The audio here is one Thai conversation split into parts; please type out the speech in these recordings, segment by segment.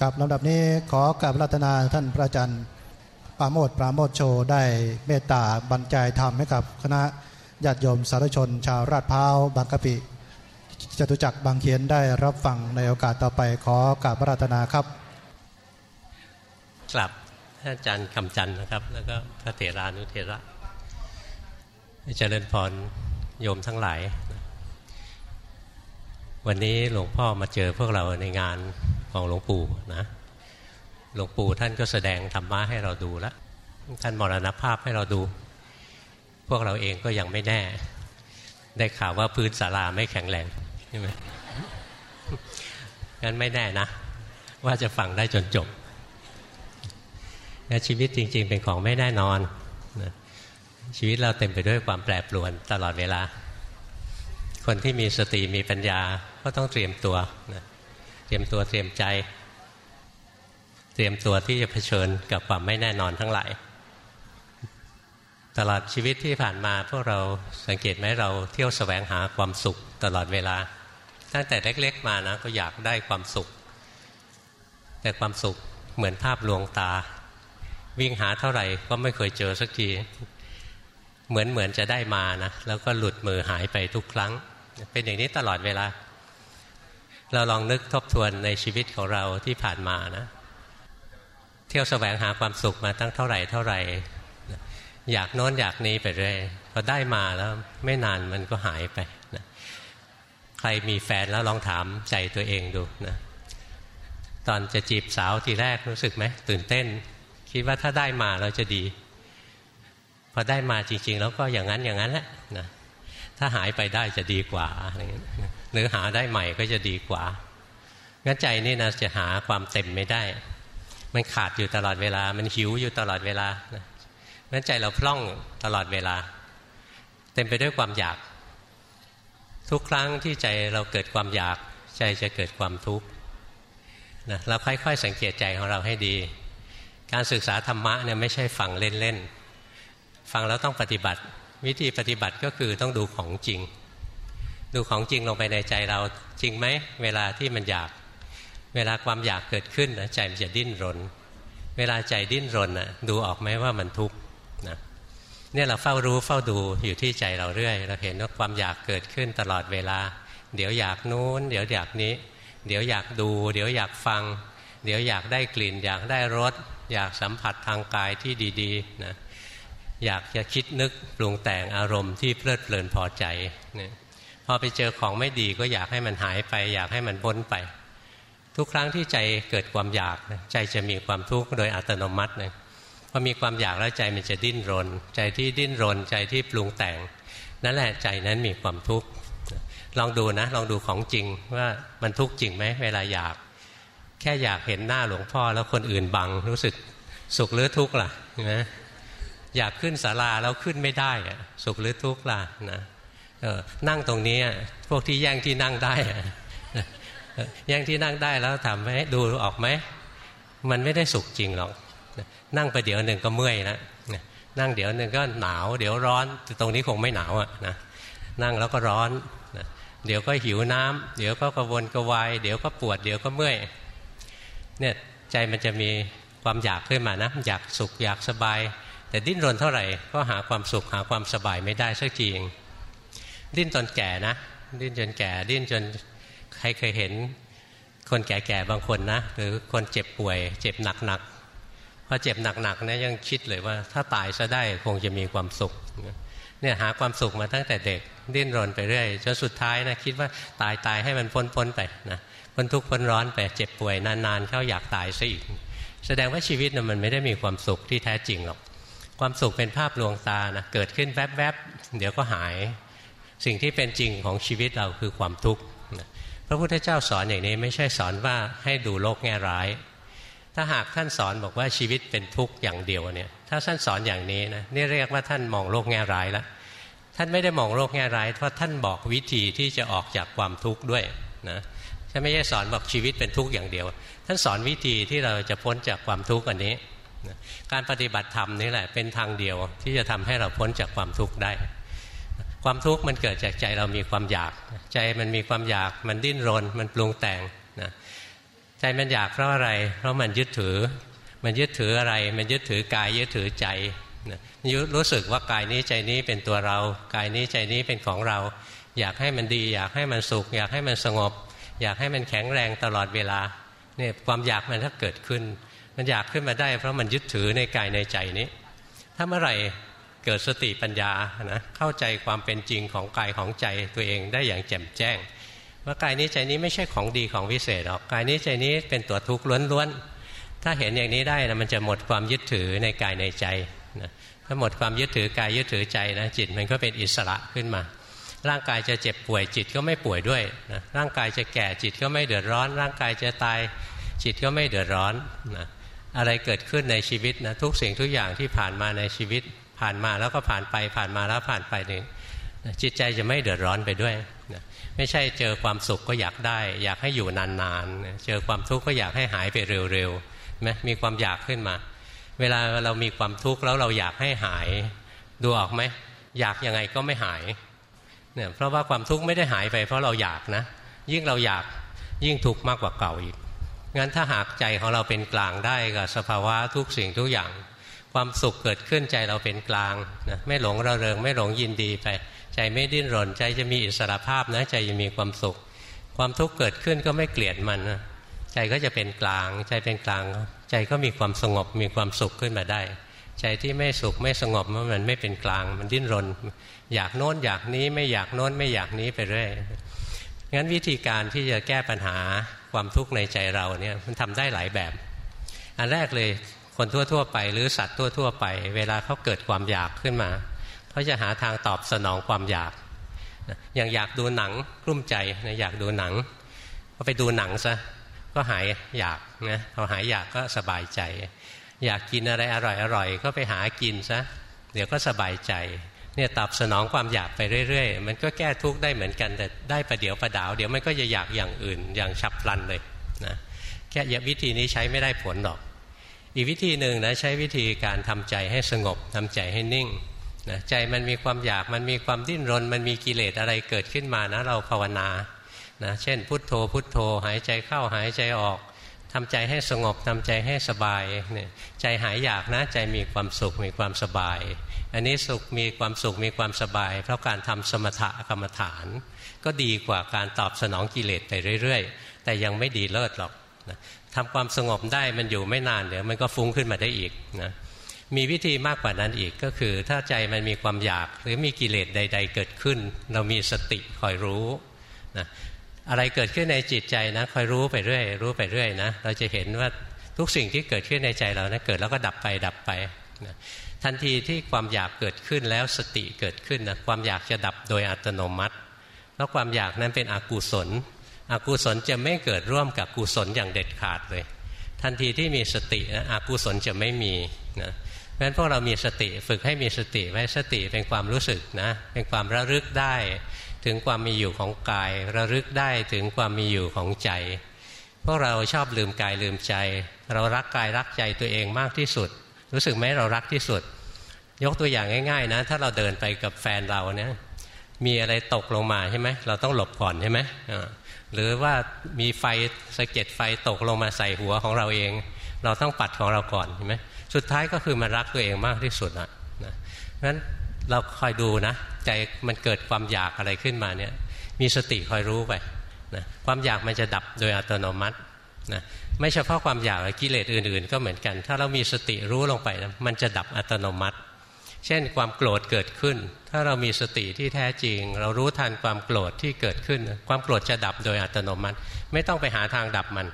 กับลำดับนี้ขอกราบรัตนาท่านพระอาจารย์ปราโมทปราโมทโชได้เมตตาบรรจัยธรรมให้กับคณะญาติโยมสาธุชน ชาวราชพร้าวบางกะปิจตุจักรบางเขียนได้รับฟังในโอกาสต่อไปขอกราบรัตนาครับกลับท่านอาจารย์คำจันทร์นะครับ แล้วก็พระเถรานุเถระเจริญพรโยมทั้งหลาย วันนี้หลวงพ่อมาเจอพวกเราในงาน ของหลวงปู่นะ หลวงปู่ท่านก็แสดงธรรมะให้เราดูแล้วท่านมรณภาพให้เราดู พวกเราเองก็ยังไม่แน่ ได้ข่าวว่าพื้นศาลาไม่แข็งแรงใช่ไหมงั้นไม่แน่นะ ว่าจะฟังได้จนจบชีวิตจริง ๆ เป็นของไม่แน่นอนนะชีวิตเราเต็มไปด้วยความแปรปรวนตลอดเวลา คนที่มีสติมีปัญญาก็ต้องเตรียมตัวนะ รียมตัวเตรียมใจ เตรียมตัวที่จะเผชิญกับความไม่แน่นอนทั้งหลาย ตลอดชีวิตที่ผ่านมาพวกเราสังเกตไหมเราเที่ยวสแสวงหาความสุขตลอดเวลา ตั้งแต่เล็กๆมานะก็อยากได้ความสุข แต่ความสุขเหมือนภาพลวงตา วิ่งหาเท่าไหร่ก็ไม่เคยเจอสักทีเหมือนเหมือนจะได้มานะแล้วก็หลุดมือหายไปทุกครั้ง เป็นอย่างนี้ตลอดเวลา เราลองนึกทบทวนในชีวิตของเราที่ผ่านมานะ เที่ยวแสวงหาความสุขมาตั้งเท่าไหร่เท่าไหร่ อยากโน้นอยากนี้ไปเรื่อยพอได้มาแล้วไม่นานมันก็หายไปนะใครมีแฟนแล้วลองถามใจตัวเองดูนะตอนจะจีบสาวทีแรกรู้สึกไหมตื่นเต้น คิดว่าถ้าได้มาเราจะดี พอได้มาจริง ๆ แล้วก็อย่างนั้นอย่างนั้นแหละนะถ้าหายไปได้จะดีกว่าอะไรเงี้ย หรือหาได้ใหม่ก็จะดีกว่างั้นใจนี่นะจะหาความเต็มไม่ได้ มันขาดอยู่ตลอดเวลา มันหิวอยู่ตลอดเวลางั้นใจเราพล่องตลอดเวลา เต็มไปด้วยความอยาก ทุกครั้งที่ใจเราเกิดความอยาก ใจจะเกิดความทุกข์นะเราค่อยๆสังเกตใจของเราให้ดี การศึกษาธรรมะเนี่ยไม่ใช่ฟังเล่นๆ ฟังแล้วต้องปฏิบัติ วิธีปฏิบัติก็คือต้องดูของจริง ดูของจริงลงไปในใจเราจริงไหมเวลาที่มันอยาก เวลาความอยากเกิดขึ้นนะใจมันจะดิ้นรน เวลาใจดิ้นรนนะดูออกไหมว่ามันทุกข์นะเนี่ยเราเฝ้ารู้เฝ้าดูอยู่ที่ใจเราเรื่อย เราเห็นว่าความอยากเกิดขึ้นตลอดเวลา เดี๋ยวอยากนู้น เดี๋ยวอยากนี้ เดี๋ยวอยากดู เดี๋ยวอยากฟัง เดี๋ยวอยากได้กลิ่น อยากได้รสอยากสัมผัสทางกายที่ดีๆนะอยากจะคิดนึกปรุงแต่งอารมณ์ที่เพลิดเพลินพอใจเนี่ย พอไปเจอของไม่ดีก็อยากให้มันหายไป อยากให้มันพ้นไป ทุกครั้งที่ใจเกิดความอยากใจจะมีความทุกข์โดยอัตโนมัติเลยพอมีความอยากแล้วใจมันจะดิ้นรน ใจที่ดิ้นรนใจที่ปรุงแต่ง นั่นแหละใจนั้นมีความทุกข์ลองดูนะลองดูของจริงว่ามันทุกข์จริงไหมเวลาอยาก แค่อยากเห็นหน้าหลวงพ่อแล้วคนอื่นบังรู้สึกสุขหรือทุกข์ล่ะใช่ไหมอยากขึ้นศาลาแล้วขึ้นไม่ได้สุขหรือทุกข์ล่ะนะ นั่งตรงนี้พวกที่แย่งที่นั่งได้แย่งที่นั่งได้แล้วทำให้ดูออกไหมมันไม่ได้สุขจริงหรอกนั่งไปเดี๋ยวหนึ่งก็เมื่อยนะนั่งเดี๋ยวหนึ่งก็หนาว เดี๋ยวร้อนตรงนี้คงไม่หนาวอะนะนั่งแล้วก็ร้อนเดี๋ยวก็หิวน้ำเดี๋ยวก็กระวนกระวายเดี๋ยวก็ปวดเดี๋ยวก็เมื่อยเนี่ยใจมันจะมีความอยากขึ้นมานะอยากสุขอยากสบาย แต่ดิ้นรนเท่าไหร่ก็หาความสุขหาความสบายไม่ได้สักทีเอง ดิ้นจนแก่นะ ดิ้นจนแก่ ดิ้นจนใครเคยเห็น คนแก่ๆบางคนนะ หรือคนเจ็บป่วย เจ็บหนักๆพอเจ็บหนักๆนะยังคิดเลยว่าถ้าตายซะได้คงจะมีความสุขเนี่ยหาความสุขมาตั้งแต่เด็ก ดิ้นรนไปเรื่อยจนสุดท้ายนะคิดว่าตายตายให้มันพ้นพ้นไปนะพ้นทุกข์พ้นร้อนไปเจ็บป่วยนานๆเข้าอยากตายซะอีก แสดงว่าชีวิตนะมันไม่ได้มีความสุขที่แท้จริงหรอกความสุขเป็นภาพลวงตานะเกิดขึ้นแวบๆเดี๋ยวก็หาย สิ่งที่เป็นจริงของชีวิตเราคือความทุกข์พระพุทธเจ้าสอนอย่างนี้ไม่ใช่สอนว่าให้ดูโลกแง่ร้าย ถ้าหากท่านสอนบอกว่าชีวิตเป็นทุกข์อย่างเดียวเนี่ยถ้าท่านสอนอย่างนี้นะนี่เรียกว่าท่านมองโลกแง่ร้ายแล้วท่านไม่ได้มองโลกแง่ร้ายเพราะท่านบอกวิธีที่จะออกจากความทุกข์ด้วยนะท่านไม่ใช่สอนบอกชีวิตเป็นทุกข์อย่างเดียว ท่านสอนวิธีที่เราจะพ้นจากความทุกข์อันนี้ การปฏิบัติธรรมนี่แหละเป็นทางเดียวที่จะทำให้เราพ้นจากความทุกข์ได้ ความทุกข์มันเกิดจากใจเรามีความอยาก ใจมันมีความอยากมันดิ้นรน มันปรุงแต่งนะใจมันอยากเพราะอะไร เพราะมันยึดถือ มันยึดถืออะไร มันยึดถือกายยึดถือใจนะยึดรู้สึกว่ากายนี้ใจนี้เป็นตัวเรา กายนี้ใจนี้เป็นของเรา อยากให้มันดี อยากให้มันสุข อยากให้มันสงบ อยากให้มันแข็งแรงตลอดเวลาเนี่ยความอยากมันถ้าเกิดขึ้น มันอยากขึ้นมาได้ เพราะมันยึดถือในกายในใจนี้ ถ้าเมื่อไหร่ เกิดสติปัญญานะเข้าใจความเป็นจริงของกายของใจตัวเองได้อย่างแจ่มแจ้ง ว่ากายนี้ใจนี้ไม่ใช่ของดีของวิเศษหรอกกายนี้ใจนี้เป็นตัวทุกข์ล้วนๆถ้าเห็นอย่างนี้ได้นะมันจะหมดความยึดถือในกายในใจนะถ้าหมดความยึดถือกายยึดถือใจนะจิตมันก็เป็นอิสระขึ้นมา ร่างกายจะเจ็บป่วยจิตก็ไม่ป่วยด้วยนะร่างกายจะแก่จิตก็ไม่เดือดร้อน ร่างกายจะตายจิตก็ไม่เดือดร้อนนะอะไรเกิดขึ้นในชีวิตนะทุกสิ่งทุกอย่างที่ผ่านมาในชีวิต ผ่านมาแล้วก็ผ่านไปผ่านมาแล้วผ่านไปนี่จิตใจจะไม่เดือดร้อนไปด้วยนะไม่ใช่เจอความสุขก็อยากได้ อยากให้อยู่นานๆ เจอความทุกข์ก็อยากให้หายไปเร็วๆไหมมีความอยากขึ้นมา เวลาเรามีความทุกข์แล้วเราอยากให้หาย ดูออกไหมอยากยังไงก็ไม่หายเนี่ยเพราะว่าความทุกข์ไม่ได้หายไปเพราะเราอยากนะ ยิ่งเราอยากยิ่งทุกข์มากกว่าเก่าอีกงั้นถ้าหากใจของเราเป็นกลางได้กับสภาวะทุกสิ่งทุกอย่าง ความสุขเกิดขึ้นใจเราเป็นกลางนะไม่หลงระเริง ไม่หลงยินดีไป ใจไม่ดิ้นรน ใจจะมีอิสระภาพนะใจจะมีความสุข ความทุกข์เกิดขึ้นก็ไม่เกลียดมันนะใจก็จะเป็นกลาง ใจเป็นกลาง ใจก็มีความสงบมีความสุขขึ้นมาได้ ใจที่ไม่สุขไม่สงบมันไม่เป็นกลาง มันดิ้นรน อยากโน้นอยากนี้ไม่อยากโน้นไม่อยากนี้ไปเรื่อยงั้นวิธีการที่จะแก้ปัญหาความทุกข์ในใจเราเนี่ยมันทำได้หลายแบบ อันแรกเลย คนทั่วๆไป หรือสัตว์ทั่วๆไป เวลาเขาเกิดความอยากขึ้นมาเขาจะหาทางตอบสนองความอยากอย่างอยากดูหนังกลุ้มใจนะอยากดูหนัง ก็ไปดูหนังซะก็หายอยากนะพอหายอยากก็สบายใจ อยากกินอะไรอร่อยๆก็ไปหากินซะเดี๋ยวก็สบายใจเนี่ยตอบสนองความอยากไปเรื่อยๆ มันก็แก้ทุกข์ได้เหมือนกันแต่ได้ประเดี๋ยวประดาว เดี๋ยวมันก็จะอยากอย่างอื่นอย่างฉับพลันเลยนะแค่วิธีนี้ใช้ไม่ได้ผลหรอก อีกวิธีหนึ่งนะใช้วิธีการทำใจให้สงบทำใจให้นิ่งนะใจมันมีความอยากมันมีความดิ้นรน มันมีกิเลสอะไรเกิดขึ้นมานะเราภาวนานะเช่น พุทโธพุทโธ หายใจเข้าหายใจออกทำใจให้สงบทำใจให้สบายเนี่ยใจหายอยากนะใจมีความสุขมีความสบาย อันนี้สุขมีความสุขมีความสบาย เพราะการทำสมถะกรรมฐาน ก็ดีกว่าการตอบสนองกิเลสไปเรื่อย ๆ แต่ยังไม่ดีเลิศหรอกนะ ทำความสงบได้มันอยู่ไม่นานเดี๋ยวมันก็ฟุ้งขึ้นมาได้อีกนะมีวิธีมากกว่านั้นอีกก็คือ ถ้าใจมันมีความอยากหรือมีกิเลสใด ๆ เกิดขึ้น เรามีสติคอยรู้นะอะไรเกิดขึ้นในจิตใจนะคอยรู้ไปเรื่อย รู้ไปเรื่อยนะเราจะเห็นว่าทุกสิ่งที่เกิดขึ้นในใจเรานะเกิดแล้วก็ดับไปดับไปนะทันทีที่ความอยากเกิดขึ้นแล้วสติเกิดขึ้นนะความอยากจะดับโดยอัตโนมัติ แล้วความอยากนั้นเป็นอกุศล อกุศลจะไม่เกิดร่วมกับกุศลอย่างเด็ดขาดเลย ทันทีที่มีสตินะอกุศลจะไม่มีนะเพราะฉะนั้นพวกเรามีสติฝึกให้มีสติไว้สติเป็นความรู้สึกนะเป็นความระลึกได้ถึงความมีอยู่ของกาย ระลึกได้ถึงความมีอยู่ของใจ พวกเราชอบลืมกายลืมใจ เรารักกายรักใจตัวเองมากที่สุด รู้สึกไหมเรารักที่สุด ยกตัวอย่างง่ายๆนะ ถ้าเราเดินไปกับแฟนเราเนี่ยมีอะไรตกลงมาใช่ไหมเราต้องหลบก่อนใช่ไหม หรือว่ามีไฟสะเก็ดไฟตกลงมาใส่หัวของเราเอง เราต้องปัดของเราก่อนใช่ไหมสุดท้ายก็คือมารักตัวเองมากที่สุดอะนะนั้นเราคอยดูนะ ใจมันเกิดความอยากอะไรขึ้นมาเนี่ยมีสติคอยรู้ไปนะความอยากมันจะดับโดยอัตโนมัตินะไม่เฉพาะความอยากกิเลสอื่นๆ ก็เหมือนกัน ถ้าเรามีสติรู้ลงไปนะมันจะดับอัตโนมัติ เช่นความโกรธเกิดขึ้น ถ้าเรามีสติที่แท้จริง เรารู้ทันความโกรธที่เกิดขึ้น ความโกรธจะดับโดยอัตโนมัติ ไม่ต้องไปหาทางดับมัน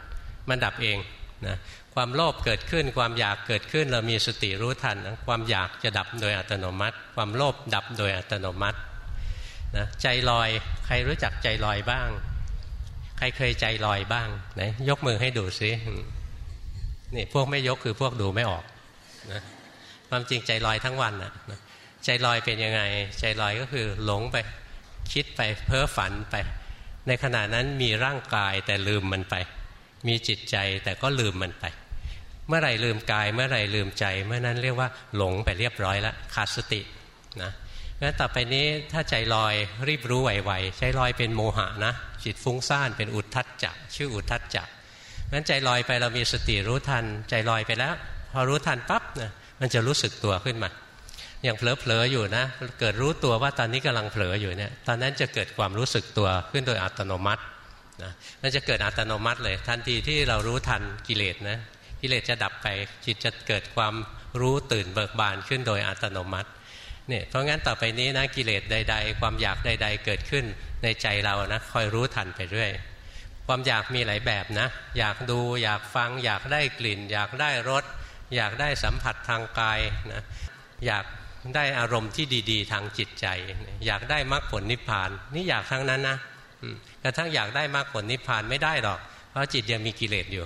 มันดับเองนะความโลภเกิดขึ้น ความอยากเกิดขึ้น เรามีสติรู้ทันนะความอยากจะดับโดยอัตโนมัติ ความโลภดับโดยอัตโนมัตินะใจลอยใครรู้จักใจลอยบ้าง ใครเคยใจลอยบ้างไหนยกมือให้ดูซินี่พวกไม่ยกคือพวกดูไม่ออกนะความจริงใจลอยทั้งวันนะ ใจลอยเป็นยังไง ใจลอยก็คือหลงไป คิดไปเพ้อฝันไป ในขณะนั้นมีร่างกายแต่ลืมมันไป มีจิตใจแต่ก็ลืมมันไป เมื่อไหร่ลืมกาย เมื่อไหร่ลืมใจ เมื่อนั้นเรียกว่าหลงไปเรียบร้อยแล้วขาดสตินะงั้นต่อไปนี้ถ้าใจลอยรีบรู้ไวๆใจลอยเป็นโมหะนะ จิตฟุ้งซ่านเป็นอุทธัจจะชื่ออุทธัจจะงั้นใจลอยไปเรามีสติรู้ทัน ใจลอยไปแล้ว พอรู้ทันปั๊บนะมันจะรู้สึกตัวขึ้นมา อย่างเผลอๆอยู่นะ เกิดรู้ตัวว่าตอนนี้กำลังเผลออยู่เนี่ยตอนนั้นจะเกิดความรู้สึกตัวขึ้นโดยอัตโนมัตินะมันจะเกิดอัตโนมัติเลย ทันทีที่เรารู้ทันกิเลสนะกิเลสจะดับไปจิตจะเกิดความรู้ตื่นเบิกบานขึ้นโดยอัตโนมัติเนี่ยเพราะงั้นต่อไปนี้นะกิเลสใด ๆ ความอยากใด ๆ เกิดขึ้นในใจเรานะคอยรู้ทันไปเรื่อยความอยากมีหลายแบบนะ อยากดูอยากฟัง อยากได้กลิ่น อยากได้รสอยากได้สัมผัสทางกายนะอยาก ได้อารมณ์ที่ดี ๆ ทางจิตใจ อยากได้มรรคผลนิพพาน นี่อยากทั้งนั้นนะกระทั่งอยากได้มรรคผลนิพพานไม่ได้หรอก เพราะจิตยังมีกิเลสอยู่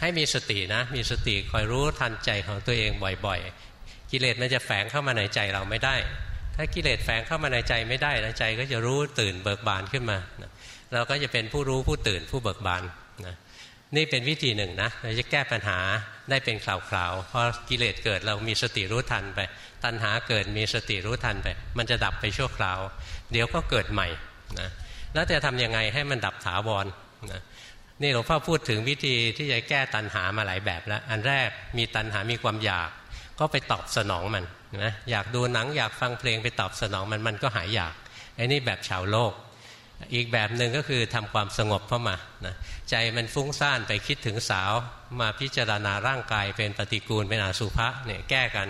ให้มีสตินะ มีสติคอยรู้ทันใจของตัวเองบ่อยๆ กิเลสมันจะแฝงเข้ามาในใจเราไม่ได้ ถ้ากิเลสแฝงเข้ามาในใจไม่ได้นะใจก็จะรู้ตื่นเบิกบานขึ้นมา เราก็จะเป็นผู้รู้ผู้ตื่นผู้เบิกบานนะ นี่เป็นวิธีหนึ่งนะเราจะแก้ปัญหาได้เป็นคราวๆพอกิเลสเกิดเรามีสติรู้ทันไป ตัณหาเกิดมีสติรู้ทันไป มันจะดับไปชั่วคราว เดี๋ยวก็เกิดใหม่นะแล้วจะทำยังไงให้มันดับถาวรนะนี่หลวงพ่อพูดถึงวิธีที่จะแก้ตัณหามาหลายแบบแล้ว อันแรกมีตัณหามีความอยาก ก็ไปตอบสนองมันนะอยากดูหนังอยากฟังเพลงไปตอบสนองมันมันก็หายอยากไอ้นี่แบบชาวโลก อีกแบบหนึ่งก็คือทำความสงบเข้ามานะใจมันฟุ้งซ่านไปคิดถึงสาว มาพิจารณาร่างกายเป็นปฏิกูลเป็นอสุภะเนี่ยแก้กัน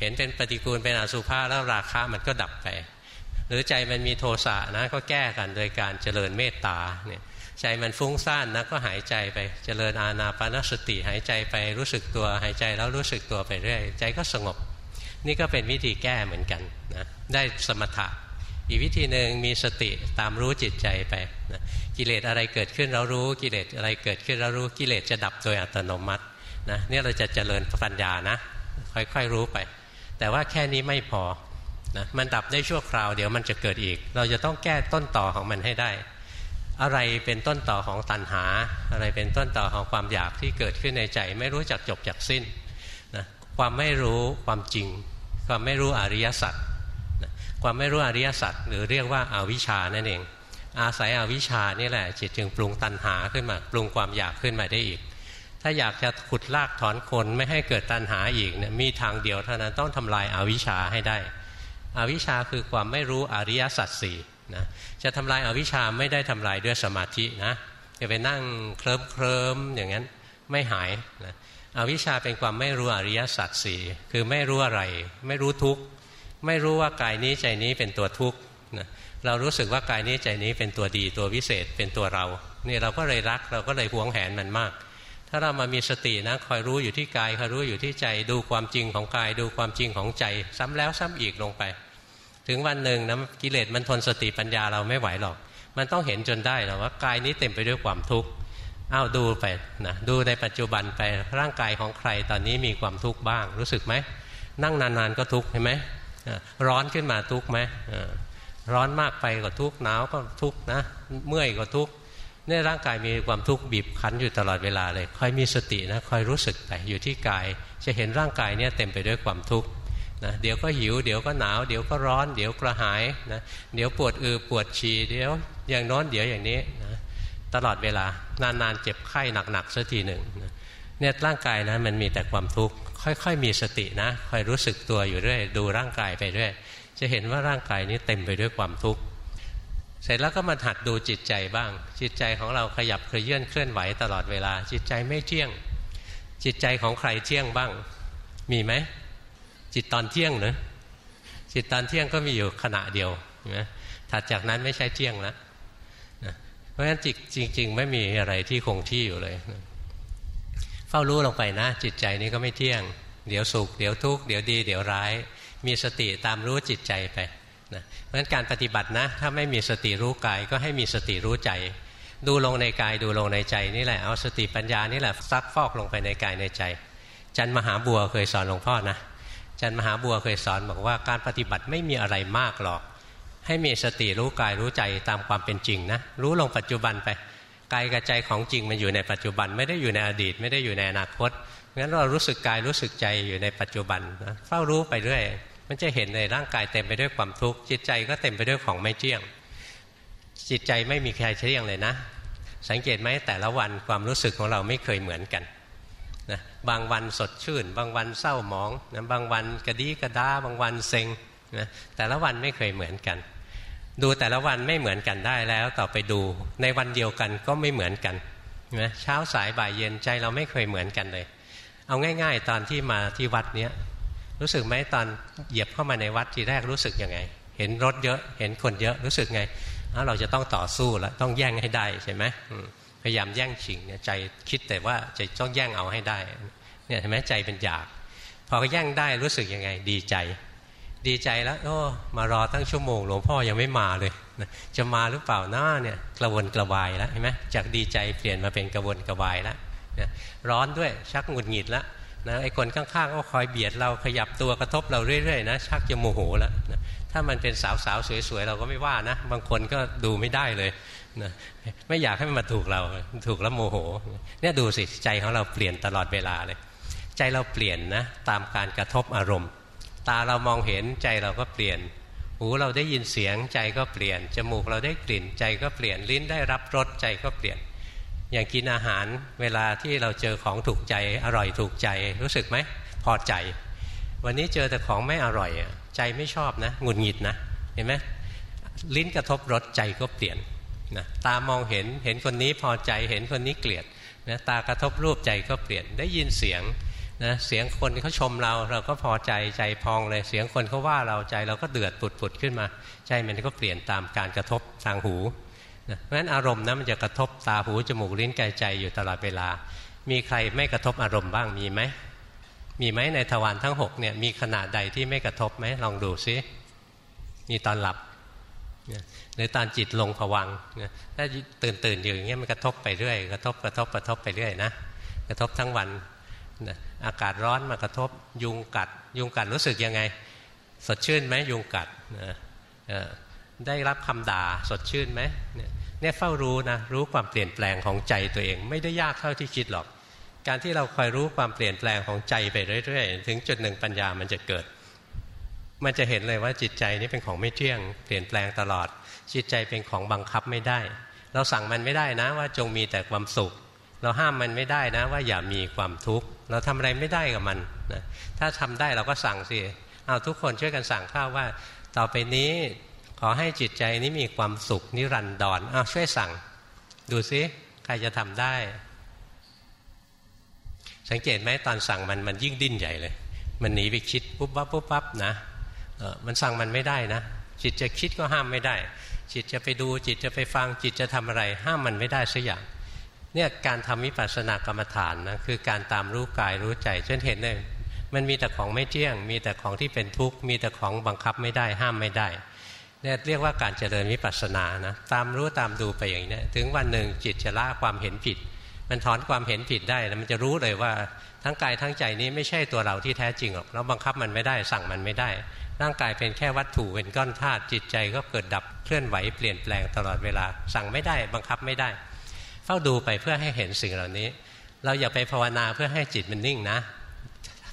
เห็นเป็นปฏิกูลเป็นอสุภะแล้วราคะมันก็ดับไป หรือใจมันมีโทสะนะก็แก้กันโดยการเจริญเมตตาเนี่ยใจมันฟุ้งซ่านนะก็หายใจไปเจริญอาณาปานสติหายใจไปรู้สึกตัวหายใจแล้วรู้สึกตัวไปเรื่อยใจก็สงบ นี่ก็เป็นวิธีแก้เหมือนกันนะได้สมถะ อีกวิธีหนึ่งมีสติตามรู้จิตใจไปนะกิเลสอะไรเกิดขึ้นเรารู้กิเลสอะไรเกิดขึ้นเรารู้กิเลสจะดับโดยอัตโนมัตินะเนี่ยเราจะเจริญปัญญานะ ค่อยๆรู้ไป แต่ว่าแค่นี้ไม่พอนะมันดับได้ชั่วคราวเดี๋ยวมันจะเกิดอีก เราจะต้องแก้ต้นต่อของมันให้ได้ อะไรเป็นต้นต่อของตัณหา อะไรเป็นต้นต่อของความอยากที่เกิดขึ้นในใจ ไม่รู้จักจบจักสิ้นนะความไม่รู้ความจริง ความไม่รู้อริยสัจ ความไม่รู้อริยสัจหรือเรียกว่าอาวิชานั่นเอง อาศัยอวิชานี่แหละจิตจึงปรุงตัณหาขึ้นมา ปรุงความอยากขึ้นมาได้อีก ถ้าอยากจะขุดลากถอนคนไม่ให้เกิดตัณหาอีกเนี่ยมีทางเดียวเท่านั้นต้องทำลายอาวิชาให้ได้ อวิชาคือความไม่รู้อริยสัจสี่นะจะทำลายอาวิชาไม่ได้ทำลายด้วยสมาธินะจะไปนั่งเคลิ้มเคลิมอย่างนั้นไม่หายนะอวิชาเป็นความไม่รู้อริยสัจสี่คือไม่รู้อะไร ไม่รู้ทุกข์ ไม่รู้ว่ากายนี้ใจนี้เป็นตัวทุกข์นะเรารู้สึกว่ากายนี้ใจนี้เป็นตัวดีตัววิเศษเป็นตัวเรานี่เราก็เลยรักเราก็เลยหวงแหนมันมาก ถ้าเรามามีสตินะคอยรู้อยู่ที่กายคอยรู้อยู่ที่ใจดูความจริงของกายดูความจริงของใจ ซ้ำแล้วซ้ำอีกลงไป ถึงวันหนึ่งนะกิเลสมันทนสติปัญญาเราไม่ไหวหรอก มันต้องเห็นจนได้หรอว่ากายนี้เต็มไปด้วยความทุกข์อ้าวดูไปนะดูในปัจจุบันไปร่างกายของใครตอนนี้มีความทุกข์บ้างรู้สึกไหมนั่งนานๆก็ทุกข์เห็นไหม ร้อนขึ้นมาทุกไหมร้อนมากไปก็ทุกหนาวก็ทุกนะ เมื่อยก็ทุกเนี่ยร่างกายมีความทุกข์บีบคั้นอยู่ตลอดเวลาเลยคอยมีสตินะคอยรู้สึกไปอยู่ที่กาย จะเห็นร่างกายเนี่ยเต็มไปด้วยความทุกข์นะเดี๋ยวก็หิวเดี๋ยวก็หนาว เดี๋ยวก็ร้อน เดี๋ยวกระหายนะเดี๋ยวปวดอือปวดฉี่เดี๋ยวอย่างน้อนเดี๋ยวอย่างนี้นะตลอดเวลานานๆเจ็บไข้หนักๆสักทีหนึ่งเนี่ยร่างกายนะมันมีแต่ความทุกข์ ค่อยๆมีสตินะคอยรู้สึกตัวอยู่เรื่อยดูร่างกายไปเรื่อยจะเห็นว่าร่างกายนี้เต็มไปด้วยความทุกข์เสร็จแล้วก็มาหัดดูจิตใจบ้าง จิตใจของเราขยับเคลื่อนเคลื่อนไหวตลอดเวลา จิตใจไม่เที่ยง จิตใจของใครเที่ยงบ้าง มีไหมจิตตอนเที่ยงเนะจิตตอนเที่ยงก็มีอยู่ขณะเดียวนะถัดจากนั้นไม่ใช่เที่ยงแล้วนะเพราะฉะนั้นจิตจริง ๆ ไม่มีอะไรที่คงที่อยู่เลยนะ เฝ้ารู้ลงไปนะ จิตใจนี้ก็ไม่เที่ยง เดี๋ยวสุขเดี๋ยวทุกข์เดี๋ยวดี เดี๋ยวร้าย มีสติตามรู้จิตใจไปนะเพราะฉะนั้นการปฏิบัตินะ ถ้าไม่มีสติรู้กายก็ให้มีสติรู้ใจ ดูลงในกายดูลงในใจนี่แหละเอาสติปัญญานี่แหละซักฟอกลงไปในกายในใจ จันมหาบัวเคยสอนหลวงพ่อนะจันมหาบัวเคยสอนบอกว่าการปฏิบัติไม่มีอะไรมากหรอก ให้มีสติรู้กายรู้ใจตามความเป็นจริงนะรู้ลงปัจจุบันไป กายกับใจของจริงมันอยู่ในปัจจุบันไม่ได้อยู่ในอดีต ไม่ได้อยู่ในอนาคตงั้นเรารู้สึกกายรู้สึกใจอยู่ในปัจจุบันนะเฝ้ารู้ไปเรื่อยมันจะเห็นในร่างกายเต็มไปด้วยความทุกข์จิตใจก็เต็มไปด้วยของไม่เที่ยง จิตใจไม่มีใครเที่ยงเลยนะ สังเกตไหมแต่ละวันความรู้สึกของเราไม่เคยเหมือนกันนะบางวันสดชื่น บางวันเศร้าหมองนะบางวันกระดีกระดาบางวันเซ็งนะแต่ละวันไม่เคยเหมือนกัน ดูแต่ละวันไม่เหมือนกันได้แล้วต่อไปดูในวันเดียวกันก็ไม่เหมือนกันนะเช้าสายบ่ายเย็นใจเราไม่เคยเหมือนกันเลย เอาง่าย ๆ ตอนที่มาที่วัดเนี้ยรู้สึกไหมตอนเหยียบเข้ามาในวัดทีแรกรู้สึกยังไง เห็นรถเยอะเห็นคนเยอะรู้สึกไงเราจะต้องต่อสู้แล้วต้องแย่งให้ได้ใช่ไหมพยายามแย่งชิงเนี่ยใจคิดแต่ว่าจะต้องแย่งเอาให้ได้เนี่ยเห็นไหมใจเป็นอยาก พอแย่งได้รู้สึกยังไงดีใจ ดีใจแล้วโอ้มารอตั้งชั่วโมง หลวงพ่อยังไม่มาเลยจะมาหรือเปล่าน้าเนี่ยกระวนกระวายแล้วเห็นไหมจากดีใจเปลี่ยนมาเป็นกระวนกระวายแล้วร้อนด้วยชักหงุดหงิดแล้วนะไอ้คนข้างๆก็คอยเบียดเราขยับตัวกระทบเราเรื่อยๆนะชักจะโมโหแล้วนะถ้ามันเป็นสาวๆสวยๆเราก็ไม่ว่านะ บางคนก็ดูไม่ได้เลยนะไม่อยากให้มันมาถูกเราถูกแล้วโมโหเนี่ยดูสิใจของเราเปลี่ยนตลอดเวลาเลย ใจเราเปลี่ยนนะตามการกระทบอารมณ์ ตาเรามองเห็นใจเราก็เปลี่ยน หูเราได้ยินเสียงใจก็เปลี่ยน จมูกเราได้กลิ่นใจก็เปลี่ยน ลิ้นได้รับรสใจก็เปลี่ยน อย่างกินอาหารเวลาที่เราเจอของถูกใจอร่อยถูกใจรู้สึกไหมพอใจ วันนี้เจอแต่ของไม่อร่อยใจไม่ชอบนะหงุดหงิดนะเห็นไหมลิ้นกระทบรสใจก็เปลี่ยนนะตามองเห็นเห็นคนนี้พอใจเห็นคนนี้เกลียดนะตากระทบรูปใจก็เปลี่ยนได้ยินเสียง นะเสียงคนเขาชมเราเราก็พอใจใจพองเลยเสียงคนเขาว่าเราใจเราก็เดือดปุดปุดขึ้นมา ใจมันก็เปลี่ยนตามการกระทบทางหูนะเพราะฉะนั้นอารมณ์นะมันจะกระทบตาหูจมูกลิ้นกายใจอยู่ตลอดเวลา มีใครไม่กระทบอารมณ์บ้างมีไหมมีไหมในทวารทั้งหกเนี่ยมีขนาดใดที่ไม่กระทบไหมลองดูซิมีตอนหลับหรือตอนจิตลงผวังถ้าตื่นตื่นอยู่อย่างเงี้ยมันกระทบไปเรื่อยกระทบกระทบกระทบไปเรื่อยนะกระทบทั้งวัน อากาศร้อนมากระทบยุงกัด ยุงกัดรู้สึกยังไง สดชื่นไหมยุงกัดได้รับคำด่าสดชื่นไหมเนี่ยเฝ้ารู้นะรู้ความเปลี่ยนแปลงของใจตัวเอง ไม่ได้ยากเท่าที่คิดหรอก การที่เราคอยรู้ความเปลี่ยนแปลงของใจไปเรื่อยๆ ถึงจุดหนึ่งปัญญามันจะเกิด มันจะเห็นเลยว่าจิตใจนี้เป็นของไม่เที่ยง เปลี่ยนแปลงตลอด จิตใจเป็นของบังคับไม่ได้ เราสั่งมันไม่ได้นะว่าจงมีแต่ความสุข เราห้ามมันไม่ได้นะว่าอย่ามีความทุกข์เราทำอะไรไม่ได้กับมันนะถ้าทำได้เราก็สั่งสิเอาทุกคนช่วยกันสั่งข้าวว่า ต่อไปนี้ขอให้จิตใจนี้มีความสุขนิรันดรอ้าวช่วยสั่ง ดูซิใครจะทำได้ สังเกตไหมตอนสั่งมันมันยิ่งดิ้นใหญ่เลย มันหนีไปคิดปุ๊บปั๊บปุ๊บปั๊บนะมันสั่งมันไม่ได้นะจิตจะคิดก็ห้ามไม่ได้ จิตจะไปดูจิตจะไปฟังจิตจะทำอะไร ห้ามมันไม่ได้สักอย่าง เนี่ยการทำวิปัสสนากรรมฐานนะคือการตามรู้กายรู้ใจฉันเห็นเลยมันมีแต่ของไม่เที่ยง มีแต่ของที่เป็นทุกข์ มีแต่ของบังคับไม่ได้ห้ามไม่ได้เนี่ยเรียกว่าการเจริญวิปัสสนานะตามรู้ตามดูไปอย่างนี้ถึงวันหนึ่งจิตจะละความเห็นผิด มันถอนความเห็นผิดได้นะมันจะรู้เลยว่าทั้งกายทั้งใจนี้ไม่ใช่ตัวเราที่แท้จริงหรอกเราบังคับมันไม่ได้สั่งมันไม่ได้ ร่างกายเป็นแค่วัตถุเป็นก้อนธาตุจิตใจก็เกิดดับเคลื่อนไหวเปลี่ยนแปลงตลอดเวลา สั่งไม่ได้บังคับไม่ได้ ฝ้าดูไปเพื่อให้เห็นสิ่งเหล่านี้ เราอย่าไปภาวนาเพื่อให้จิตมันนิ่งนะ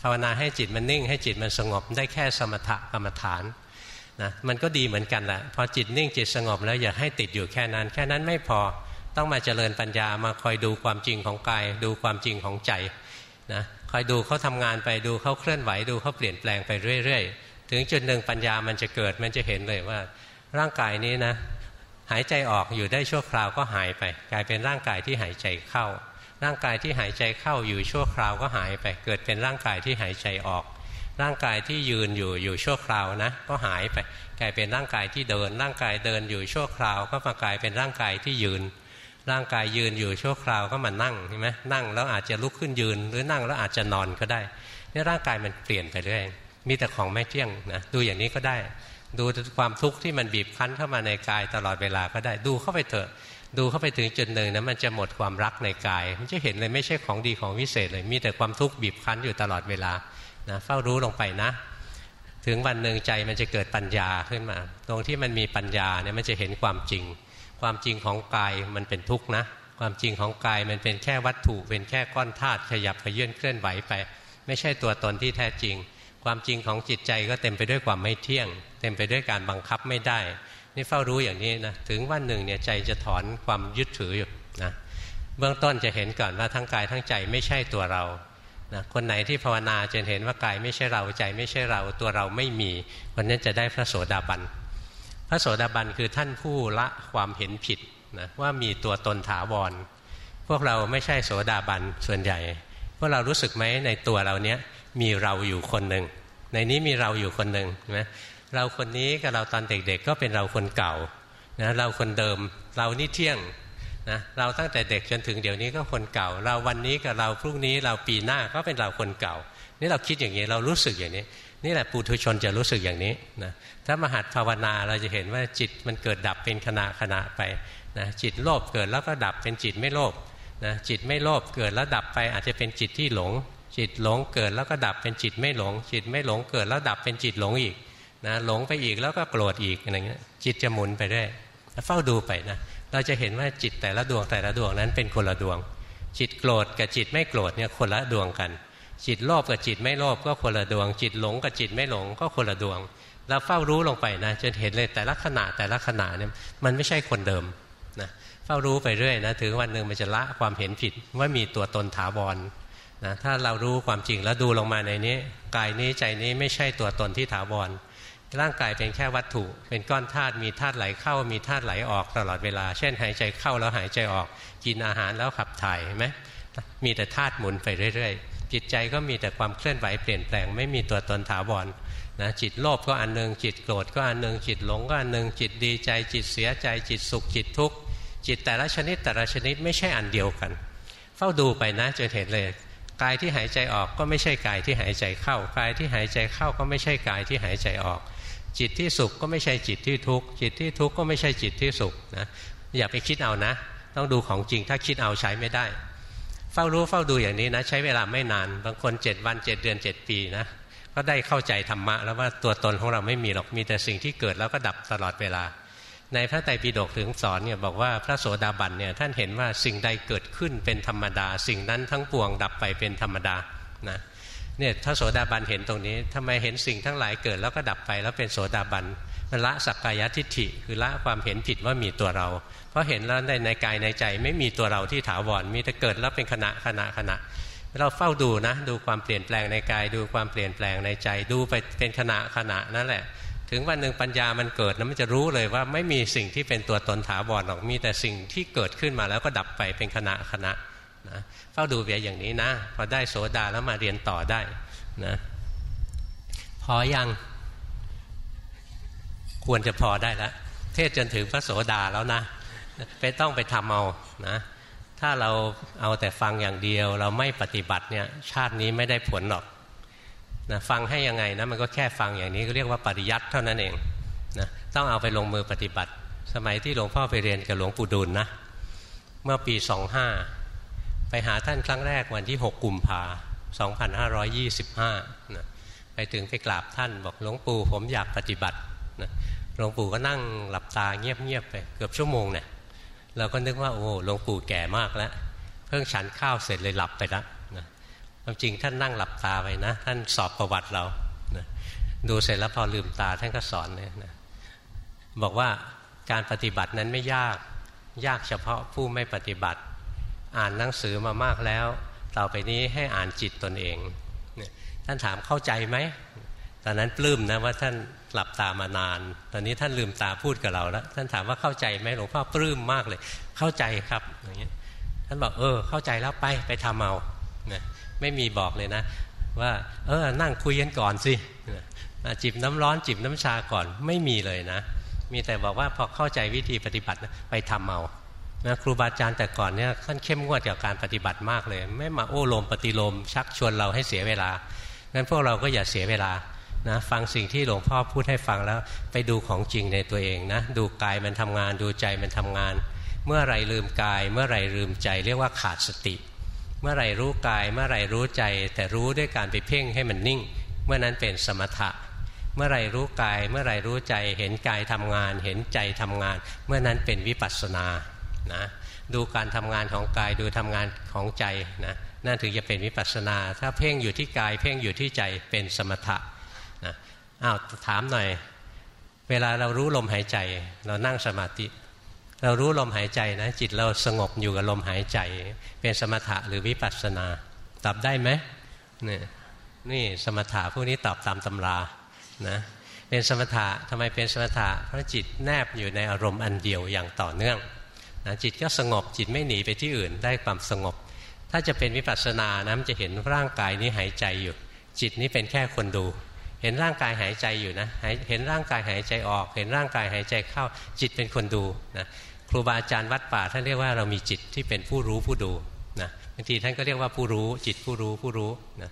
ภาวนาให้จิตมันนิ่ง ให้จิตมันสงบได้แค่สมถกรรมฐานนะมันก็ดีเหมือนกันแหละพอจิตนิ่งจิตสงบแล้วอย่าให้ติดอยู่แค่นั้น แค่นั้นไม่พอต้องมาเจริญปัญญามาคอยดูความจริงของกาย ดูความจริงของใจนะคอยดูเขาทำงานไปดูเขาเคลื่อนไหวดูเขาเปลี่ยนแปลงไปเรื่อย ๆ ถึงจุดหนึ่งปัญญามันจะเกิดมันจะเห็นเลยว่า ร่างกายนี้นะ หายใจออกอยู่ได้ชั่วคราวก็หายไป กลายเป็นร่างกายที่หายใจเข้า ร่างกายที่หายใจเข้าอยู่ชั่วคราวก็หายไป เกิดเป็นร่างกายที่หายใจออก ร่างกายที่ยืนอยู่อยู่ชั่วคราวนะ ก็หายไป กลายเป็นร่างกายที่เดิน ร่างกายเดินอยู่ชั่วคราว ก็มากลายเป็นร่างกายที่ยืน ร่างกายยืนอยู่ชั่วคราวก็มานั่งใช่ไหมนั่งแล้วอาจจะลุกขึ้นยืน หรือนั่งแล้วอาจจะนอนก็ได้นี่ร่างกายมันเปลี่ยนไปเรื่อยมีแต่ของไม่เที่ยงนะดูอย่างนี้ก็ได้ ดูความทุกข์ที่มันบีบคั้นเข้ามาในกายตลอดเวลาก็ได้ดูเข้าไปเถอะ ดูเข้าไปถึงจุดหนึ่งนะมันจะหมดความรักในกาย มันจะเห็นเลยไม่ใช่ของดีของวิเศษเลย มีแต่ความทุกข์บีบคั้นอยู่ตลอดเวลานะเฝ้ารู้ลงไปนะ ถึงวันหนึ่งใจมันจะเกิดปัญญาขึ้นมา ตรงที่มันมีปัญญาเนี่ยมันจะเห็นความจริง ความจริงของกายมันเป็นทุกข์นะ ความจริงของกายมันเป็นแค่วัตถุ เป็นแค่ก้อนธาตุขยับขยื่นเคลื่อนไหวไป ไม่ใช่ตัวตนที่แท้จริง ความจริงของจิตใจก็เต็มไปด้วยความไม่เที่ยง เต็มไปด้วยการบังคับไม่ได้ นี่เฝ้ารู้อย่างนี้นะถึงวันหนึ่งเนี่ยใจจะถอนความยึดถืออยู่นะเบื้องต้นจะเห็นก่อนว่าทั้งกายทั้งใจไม่ใช่ตัวเรานะคนไหนที่ภาวนาจะเห็นว่ากายไม่ใช่เราใจไม่ใช่เราตัวเราไม่มีคนนั้นจะได้พระโสดาบัน พระโสดาบันคือท่านผู้ละความเห็นผิดนะว่ามีตัวตนถาวร พวกเราไม่ใช่โสดาบันส่วนใหญ่ พวกเรารู้สึกไหมในตัวเราเนี้ยมีเราอยู่คนหนึ่งในนี้มีเราอยู่คนหนึ่งนะเราคนนี้กับเราตอนเด็กๆ ก็เป็นเราคนเก่านะเราคนเดิมเรานี่เที่ยงนะเราตั้งแต่เด็กจนถึงเดี๋ยวนี้ก็คนเก่า เราวันนี้กับเราพรุ่งนี้เราปีหน้าก็เป็นเราคนเก่า นี่เราคิดอย่างนี้เรารู้สึกอย่างนี้ นี่แหละปุถุชนจะรู้สึกอย่างนี้นะถ้ามหัดภาวนาเราจะเห็นว่าจิตมันเกิดดับเป็นขณะขณะไปนะจิตโลภเกิดแล้วก็ดับเป็นจิตไม่โลภ นะจิตไม่โลภเกิดแล้วดับไปอาจจะเป็นจิตที่หลง จิตหลงเกิดแล้วก็ดับเป็นจิตไม่หลง จิตไม่หลงเกิดแล้วดับเป็นจิตหลงอีกนะหลงไปอีกแล้วก็โกรธอีกอะไรเงี้ยจิตจะหมุนไปได้เฝ้าดูไปนะเราจะเห็นว่าจิตแต่ละดวงแต่ละดวงนั้นเป็นคนละดวง จิตโกรธกับจิตไม่โกรธเนี่ยคนละดวงกัน จิตโลภกับจิตไม่โลภก็คนละดวง จิตหลงกับจิตไม่หลงก็คนละดวงเราเฝ้ารู้ลงไปนะจะเห็นเลยแต่ละขณะแต่ละขณะเนี่ยมันไม่ใช่คนเดิมนะ เฝ้ารู้ไปเรื่อยนะถึงวันหนึ่งมันจะละความเห็นผิดว่ามีตัวตนถาวรนะถ้าเรารู้ความจริงแล้วดูลงมาในนี้กายนี้ใจนี้ไม่ใช่ตัวตนที่ถาวรร่างกายเป็นแค่วัตถุ เป็นก้อนธาตุมีธาตุไหลเข้ามีธาตุไหลออกตลอดเวลา เช่นหายใจเข้าแล้วหายใจออก กินอาหารแล้วขับถ่ายเห็นไหมมีแต่ธาตุหมุนไปเรื่อยๆ จิตใจก็มีแต่ความเคลื่อนไหวเปลี่ยนแปลงไม่มีตัวตนถาวรนะจิตโลภก็อันหนึ่งจิตโกรธก็อันหนึ่งจิตหลงก็อันหนึ่งจิตดีใจ จิตเสียใจจิตสุขจิตทุกข์ จิตแต่ละชนิดแต่ละชนิดไม่ใช่อันเดียวกัน เฝ้าดูไปนะจะเห็นเลยกายที่หายใจออกก็ไม่ใช่กายที่หายใจเข้ากายที่หายใจเข้าก็ไม่ใช่กายที่หายใจออก จิตที่สุขก็ไม่ใช่จิตที่ทุกข์จิตที่ทุกข์ก็ไม่ใช่จิตที่สุขนะอย่าไปคิดเอานะ ต้องดูของจริงถ้าคิดเอาใช้ไม่ได้ เฝ้ารู้เฝ้าดูอย่างนี้นะ ใช้เวลาไม่นานบางคนเจ็ดวันเจ็ดเดือนเจ็ดปีนะก็ได้เข้าใจธรรมะแล้วว่าตัวตนของเราไม่มีหรอกมีแต่สิ่งที่เกิดแล้วก็ดับตลอดเวลา ในพระไตรปิฎกถึงสอนเนี่ยบอกว่าพระโสดาบันเนี่ยท่านเห็นว่าสิ่งใดเกิดขึ้นเป็นธรรมดา สิ่งนั้นทั้งปวงดับไปเป็นธรรมดานะเนี่ยถ้าโสดาบันเห็นตรงนี้ทำไมเห็นสิ่งทั้งหลายเกิดแล้วก็ดับไปแล้วเป็นโสดาบันมันละสักกายทิฏฐิคือละความเห็นผิดว่ามีตัวเรา เพราะเห็นแล้วในในกายในใจไม่มีตัวเราที่ถาวรมีแต่เกิดแล้วเป็นขณะขณะขณะ เราเฝ้าดูนะ ดูความเปลี่ยนแปลงในกาย ดูความเปลี่ยนแปลงในใจ ดูไปเป็นขณะขณะนั่นแหละ ถึงวันหนึ่งปัญญามันเกิดนะมันจะรู้เลยว่าไม่มีสิ่งที่เป็นตัวตนถาวรหรอกมีแต่สิ่งที่เกิดขึ้นมาแล้วก็ดับไปเป็นขณะขณะนะเฝ้าดูเบียอย่างนี้นะ พอได้โสดาแล้วมาเรียนต่อได้นะพอยังควรจะพอได้แล้วเทศจนถึงพระโสดาแล้วนะไปต้องไปทำเอานะถ้าเราเอาแต่ฟังอย่างเดียว เราไม่ปฏิบัติเนี่ยชาตินี้ไม่ได้ผลหรอก นะฟังให้ยังไงนะมันก็แค่ฟังอย่างนี้ก็เรียกว่าปริยัติเท่านั้นเองนะต้องเอาไปลงมือปฏิบัติ สมัยที่หลวงพ่อไปเรียนกับหลวงปู่ดูลนะเมื่อปีสองห้าไปหาท่านครั้งแรกวันที่ 6 กุมภา2525นะไปถึงไปกราบท่านบอกหลวงปู่ผมอยากปฏิบัตินะหลวงปู่ก็นั่งหลับตาเงียบๆไปเกือบชั่วโมงเนี่ยเราก็นึกว่าโอ้หลวงปู่แก่มากแล้ว เพิ่งฉันข้าวเสร็จเลยหลับไปแล้วนะ ความจริงท่านนั่งหลับตาไปนะ ท่านสอบประวัติเรานะดูเสร็จแล้วพอลืมตาท่านก็สอนเลยนะบอกว่าการปฏิบัตินั้นไม่ยาก ยากเฉพาะผู้ไม่ปฏิบัติ อ่านหนังสือมามากแล้ว ต่อไปนี้ให้อ่านจิตตนเองท่านถามเข้าใจไหมตอนนั้นปลื้มนะว่าท่านหลับตามานาน ตอนนี้ท่านลืมตาพูดกับเราแล้ว ท่านถามว่าเข้าใจไหมหลวงพ่อปลื้มมากเลย เข้าใจครับอย่างเงี้ยท่านบอกเออ เข้าใจแล้วไปไปทำเอานะ ไม่มีบอกเลยนะ ว่า เออนั่งคุยกันก่อนสิจิบน้ำร้อนจิบน้ำชาก่อนไม่มีเลยนะ มีแต่บอกว่าพอเข้าใจวิธีปฏิบัติไปทำเอานะครูบาอาจารย์แต่ก่อนเนี่ยท่านเข้มงวดกับการปฏิบัติมากเลย ไม่มาโอ้ลมปฏิลมชักชวนเราให้เสียเวลางั้นพวกเราก็อย่าเสียเวลานะฟังสิ่งที่หลวงพ่อพูดให้ฟังแล้วไปดูของจริงในตัวเองนะดูกายมันทำงานดูใจมันทำงาน เมื่อไรลืมกาย เมื่อไรลืมใจ เรียกว่าขาดสติ เมื่อไรรู้กาย เมื่อไรรู้ใจ แต่รู้ด้วยการไปเพ่งให้มันนิ่ง เมื่อนั้นเป็นสมถะ เมื่อไรรู้กาย เมื่อไรรู้ใจ เห็นกายทำงาน เห็นใจทำงาน เมื่อนั้นเป็นวิปัสสนานะดูการทำงานของกายดูทำงานของใจนะนั่นถึงจะเป็นวิปัสสนา ถ้าเพ่งอยู่ที่กาย เพ่งอยู่ที่ใจเป็นสมถะนะอ้าวถามหน่อย เวลาเรารู้ลมหายใจ เรานั่งสมาธิ เรารู้ลมหายใจนะ จิตเราสงบอยู่กับลมหายใจ เป็นสมถะหรือวิปัสสนา ตอบได้ไหมเนี่นี่สมถะพวกนี้ตอบตามตำรานะเป็นสมถะทำไมเป็นสมถะเพราะจิตแนบอยู่ในอารมณ์อันเดียวอย่างต่อเนื่องนะจิตก็สงบจิตไม่หนีไปที่อื่นได้ความสงบ ถ้าจะเป็นวิปัสสนานะมันจะเห็นร่างกายนี้หายใจอยู่ จิตนี้เป็นแค่คนดู เห็นร่างกายหายใจอยู่นะเห็นร่างกายหายใจออก เห็นร่างกายหายใจเข้าจิตเป็นคนดูนะ ครูบาอาจารย์วัดป่าท่านเรียกว่าเรามีจิตที่เป็นผู้รู้ผู้ดูนะบางทีท่านก็เรียกว่าผู้รู้จิตผู้รู้ผู้รู้นะ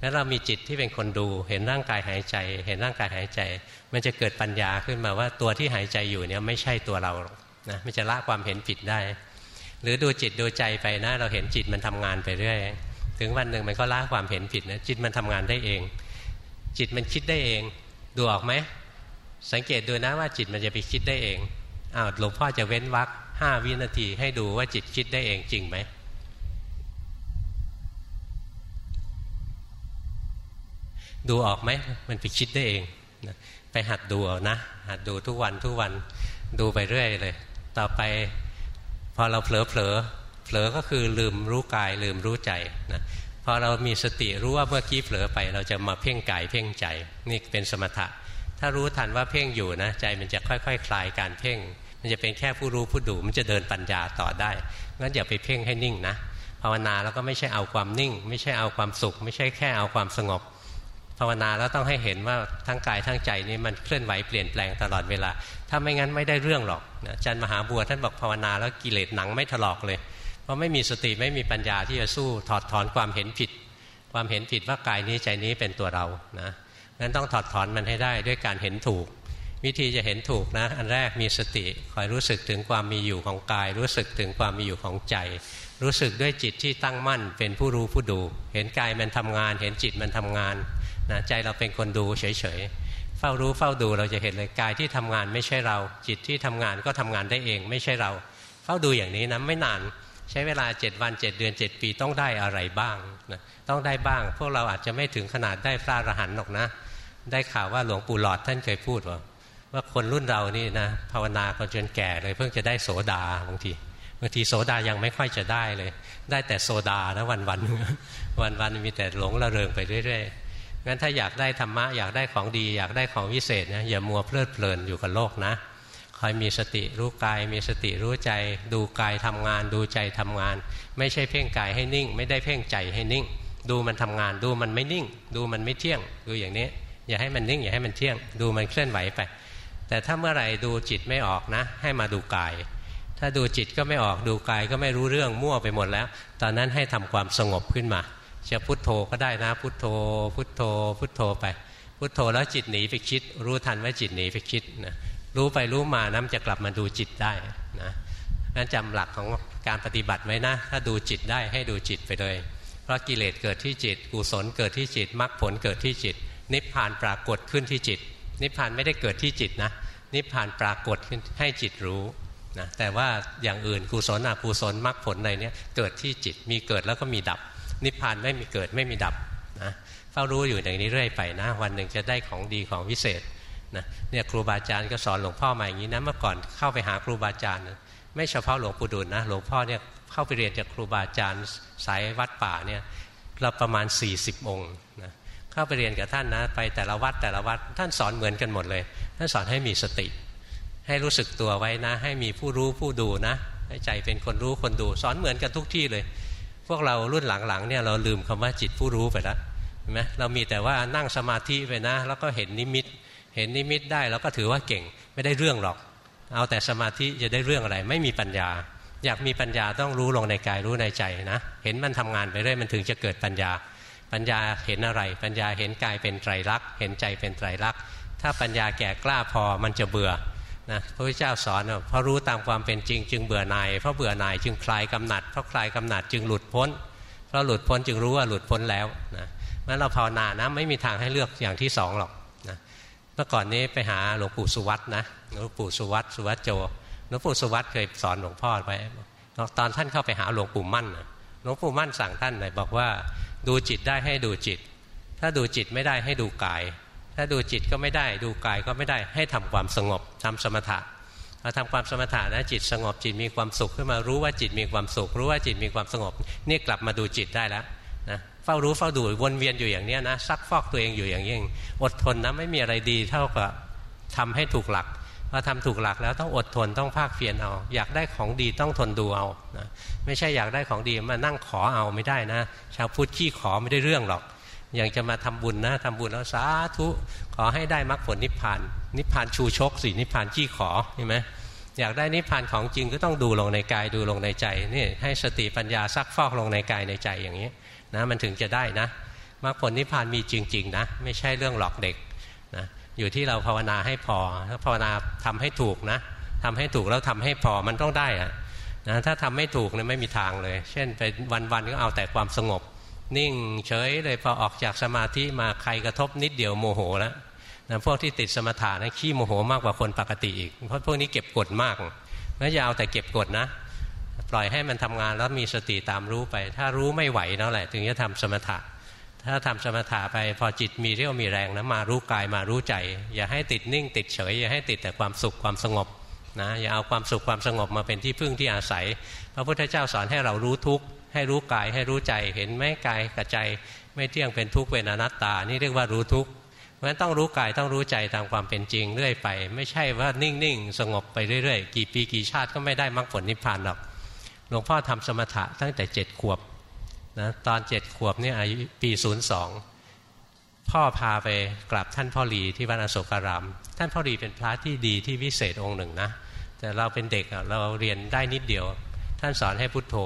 แล้วเรามีจิตที่เป็นคนดู เห็นร่างกายหายใจ เห็นร่างกายหายใจ มันจะเกิดปัญญาขึ้นมาว่าตัวที่หายใจอยู่เนี่ยไม่ใช่ตัวเรานะมันจะละความเห็นผิดได้ หรือดูจิตดูใจไปนะเราเห็นจิตมันทำงานไปเรื่อยถึงวันหนึ่งมันก็ละความเห็นผิดนะจิตมันทำงานได้เอง จิตมันคิดได้เอง ดูออกไหมสังเกตดูนะว่าจิตมันจะไปคิดได้เอง อ้าวหลวงพ่อจะเว้นวักห้าวินาทีให้ดูว่าจิตคิดได้เองจริงไหมดูออกไหมมันไปคิดได้เองไปหัดดูเอานะ หัดดูทุกวันทุกวันดูไปเรื่อยเลย ต่อไปพอเราเผลอเผลอเผลอก็คือลืมรู้กายลืมรู้ใจนะพอเรามีสติรู้ว่าเมื่อกี้เผลอไป เราจะมาเพ่งกายเพ่งใจ นี่เป็นสมถะ ถ้ารู้ทันว่าเพ่งอยู่นะใจมันจะค่อยๆคคลายการเพ่ง มันจะเป็นแค่ผู้รู้ผู้ดูมันจะเดินปัญญาต่อได้งั้นอย่าไปเพ่งให้นิ่งนะภาวนาแล้วก็ไม่ใช่เอาความนิ่ง ไม่ใช่เอาความสุข ไม่ใช่แค่เอาความสงบ ภาวนาแล้วต้องให้เห็นว่าทั้งกายทั้งใจนี้มันเคลื่อนไหวเปลี่ยนแปลงตลอดเวลา ถ้าไม่งั้นไม่ได้เรื่องหรอกอาจารย์มหาบัวท่านบอกภาวนาแล้วกิเลสหนังไม่ถลอกเลย เพราะไม่มีสติไม่มีปัญญาที่จะสู้ถอดถอนความเห็นผิด ความเห็นผิดว่ากายนี้ใจนี้เป็นตัวเรานะ นั้นต้องถอดถอนมันให้ได้ด้วยการเห็นถูก วิธีจะเห็นถูกนะ อันแรกมีสติคอยรู้สึกถึงความมีอยู่ของกาย รู้สึกถึงความมีอยู่ของใจ รู้สึกด้วยจิตที่ตั้งมั่น เป็นผู้รู้ผู้ดู เห็นกายมันทำงาน เห็นจิตมันทำงานนะใจเราเป็นคนดูเฉยๆเฝ้ารู้เฝ้าดูเราจะเห็นเลยกายที่ทำงานไม่ใช่เรา จิตที่ทำงานก็ทำงานได้เอง ไม่ใช่เรา เฝ้าดูอย่างนี้นะไม่นานใช้เวลา 7 วัน 7 เดือน 7 ปีต้องได้อะไรบ้างนะต้องได้บ้าง พวกเราอาจจะไม่ถึงขนาดได้พระอรหันต์หรอกนะ ได้ข่าวว่าหลวงปู่หลอดท่านเคยพูดว่าว่าคนรุ่นเรานี่นะภาวนาจนแก่เลย เพิ่งจะได้โสดาบางทีบางทีโสดายังไม่ค่อยจะได้เลย ได้แต่โซดานะวันวันวันวันมีแต่หลงระเริงไปเรื่อยๆงั้นถ้าอยากได้ธรรมะอยากได้ของดี อยากได้ของวิเศษนะอย่ามัวเพลิดเพลินอยู่กับโลกนะคอยมีสติรู้กาย มีสติรู้ใจ ดูกายทำงาน ดูใจทำงาน ไม่ใช่เพ่งกายให้นิ่ง ไม่ได้เพ่งใจให้นิ่ง ดูมันทำงาน ดูมันไม่นิ่ง ดูมันไม่เที่ยง ดูอย่างนี้ อย่าให้มันนิ่งอย่าให้มันเที่ยง ดูมันเคลื่อนไหวไป แต่ถ้าเมื่อไหร่ดูจิตไม่ออกนะ ให้มาดูกาย ถ้าดูจิตก็ไม่ออกดูกายก็ไม่รู้เรื่องมั่วไปหมดแล้ว ตอนนั้นให้ทำความสงบขึ้นมาจะพุทโธก็ได้นะ พุทโธ พุทโธ พุทโธไป พุทโธแล้วจิตหนีไปคิด รู้ทันว่าจิตหนีไปคิดนะรู้ไปรู้มาน้ำจะกลับมาดูจิตได้นะนั้นจำหลักของการปฏิบัติไว้นะ ถ้าดูจิตได้ให้ดูจิตไปเลย เพราะกิเลสเกิดที่จิต กุศลเกิดที่จิตมรรคผลเกิดที่จิต นิพพานปรากฏขึ้นที่จิต นิพพานไม่ได้เกิดที่จิตนะ นิพพานปรากฏขึ้นให้จิตรู้นะแต่ว่าอย่างอื่นกุศลอกุศลมรรคผลอะไรเนี่ยเกิดที่จิตมีเกิดแล้วก็มีดับ นิพพานไม่มีเกิดไม่มีดับนะเฝ้ารู้อยู่อย่างนี้เรื่อยไปนะ วันหนึ่งจะได้ของดีของวิเศษนะเนี่ยครูบาอาจารย์ก็สอนหลวงพ่อมาอย่างนี้นะเมื่อก่อนเข้าไปหาครูบาอาจารย์ ไม่เฉพาะหลวงปู่ดุลนะหลวงพ่อเนี่ยเข้าไปเรียนจากครูบาอาจารย์สายวัดป่าเนี่ยเราประมาณ 40 องค์ เข้าไปเรียนกับท่านนะ ไปแต่ละวัดแต่ละวัดท่านสอนเหมือนกันหมดเลย ท่านสอนให้มีสติ ให้รู้สึกตัวไว้นะ ให้มีผู้รู้ผู้ดูนะ ให้ใจเป็นคนรู้คนดู สอนเหมือนกันทุกที่เลย พวกเรารุ่นหลังๆเนี่ยเราลืมคำว่าจิตผู้รู้ไปแล้วเห็นไหมเรามีแต่ว่านั่งสมาธิไปนะ แล้วก็เห็นนิมิต เห็นนิมิตได้เราก็ถือว่าเก่งไม่ได้เรื่องหรอก เอาแต่สมาธิจะได้เรื่องอะไร ไม่มีปัญญา อยากมีปัญญาต้องรู้ลงในกายรู้ในใจนะ เห็นมันทำงานไปเรื่อยมันถึงจะเกิดปัญญา ปัญญาเห็นอะไร ปัญญาเห็นกายเป็นไตรลักษณ์เห็นใจเป็นไตรลักษณ์ถ้าปัญญาแก่กล้าพอมันจะเบื่อนะพระพุทธเจ้าสอนเพราะรู้ตามความเป็นจริง จึงเบื่อหน่ายเพราะเบื่อหน่ายจึงคลายกำหนัดเพราะคลายกำหนัดจึงหลุดพ้น เพราะหลุดพ้นจึงรู้ว่าหลุดพ้นแล้วนะงั้นเราภาวนานะไม่มีทางให้เลือกอย่างที่สองหรอกนะเมื่อก่อนนี้ไปหาหลวงปู่สุวัตนะหลวงปู่สุวัตสุวัตโจหลวงปู่สุวัตเคยสอนหลวงพ่อไปตอนท่านเข้าไปหาหลวงปู่มั่นหลวงปู่มั่นสั่งท่านเลยบอกว่าดูจิตได้ให้ดูจิต ถ้าดูจิตไม่ได้ให้ดูกาย ถ้าดูจิตก็ไม่ได้ ดูกายก็ไม่ได้ให้ทำความสงบทำสมถะพอทำความสมถะนะจิตสงบจิตมีความสุขขึ้นมารู้ว่าจิตมีความสุข รู้ว่าจิตมีความสงบนี่กลับมาดูจิตได้แล้วนะเฝ้ารู้เฝ้าดูวนเวียนอยู่อย่างนี้นะซักฟอกตัวเองอยู่อย่างนี้อดทนนะไม่มีอะไรดีเท่ากับทำให้ถูกหลักพอทำถูกหลักแล้วต้องอดทนต้องภาคเพียรเอา อยากได้ของดีต้องทนดูเอานะ ไม่ใช่อยากได้ของดีมานั่งขอเอาไม่ได้นะ ชาวพุทธขี้ขอไม่ได้เรื่องหรอก อย่างจะมาทำบุญนะทำบุญแล้วสาธุ ขอให้ได้มรรคผลนิพพาน นิพพานชูชกสินิพพานขี้ขอเห็นไหมอยากได้นิพพานของจริงก็ต้องดูลงในกายดูลงในใจนี่ให้สติปัญญาซักฟอกลงในกายในใจอย่างนี้นะมันถึงจะได้นะมรรคผลนิพพานมีจริงๆนะไม่ใช่เรื่องหลอกเด็กนะอยู่ที่เราภาวนาให้พอถ้าภาวนาทำให้ถูกนะทำให้ถูกแล้วทำให้พอมันต้องได้อะ นะถ้าทำไม่ถูกเนี่ยไม่มีทางเลย เช่นไปวันๆก็เอาแต่ความสงบ นิ่งเฉยเลยพอออกจากสมาธิมาใครกระทบนิดเดียวโมโหแล้วนะพวกที่ติดสมถะนะขี้โมโหมากกว่าคนปกติอีก เพราะพวกนี้เก็บกดมากแล้วอย่าเอาแต่เก็บกดนะ ปล่อยให้มันทำงานแล้วมีสติตามรู้ไป ถ้ารู้ไม่ไหวนั่นแหละ ถึงจะทำสมถะ ถ้าทำสมถะไปพอจิตมีเรี่ยวมีแรงนะมารู้กายมารู้ใจ อย่าให้ติดนิ่ง ติดเฉย อย่าให้ติดแต่ความสุขความสงบ นะอย่าเอาความสุขความสงบมาเป็นที่พึ่งที่อาศัย พระพุทธเจ้าสอนให้เรารู้ทุกข์ให้รู้กายให้รู้ใจเห็นไหมกายกับใจไม่เที่ยงเป็นทุกข์เป็นอนัตตา นี่เรียกว่ารู้ทุกข์เพราะฉะนั้นต้องรู้กายต้องรู้ใจตามความเป็นจริงเรื่อยไป ไม่ใช่ว่านิ่งๆ สงบไปเรื่อยๆ กี่ปีกี่ชาติก็ไม่ได้มรรคผลนิพพานหรอกหลวงพ่อทำสมถะตั้งแต่เจ็ดขวบนะตอนเจ็ดขวบนี่อายุปีศูนย์สองพ่อพาไปกราบท่านพ่อหลีที่วัดอโศการาม ท่านพ่อหลีเป็นพระที่ดีที่วิเศษองค์หนึ่งนะ แต่เราเป็นเด็กเราเรียนได้นิดเดียว ท่านสอนให้พุโทโธ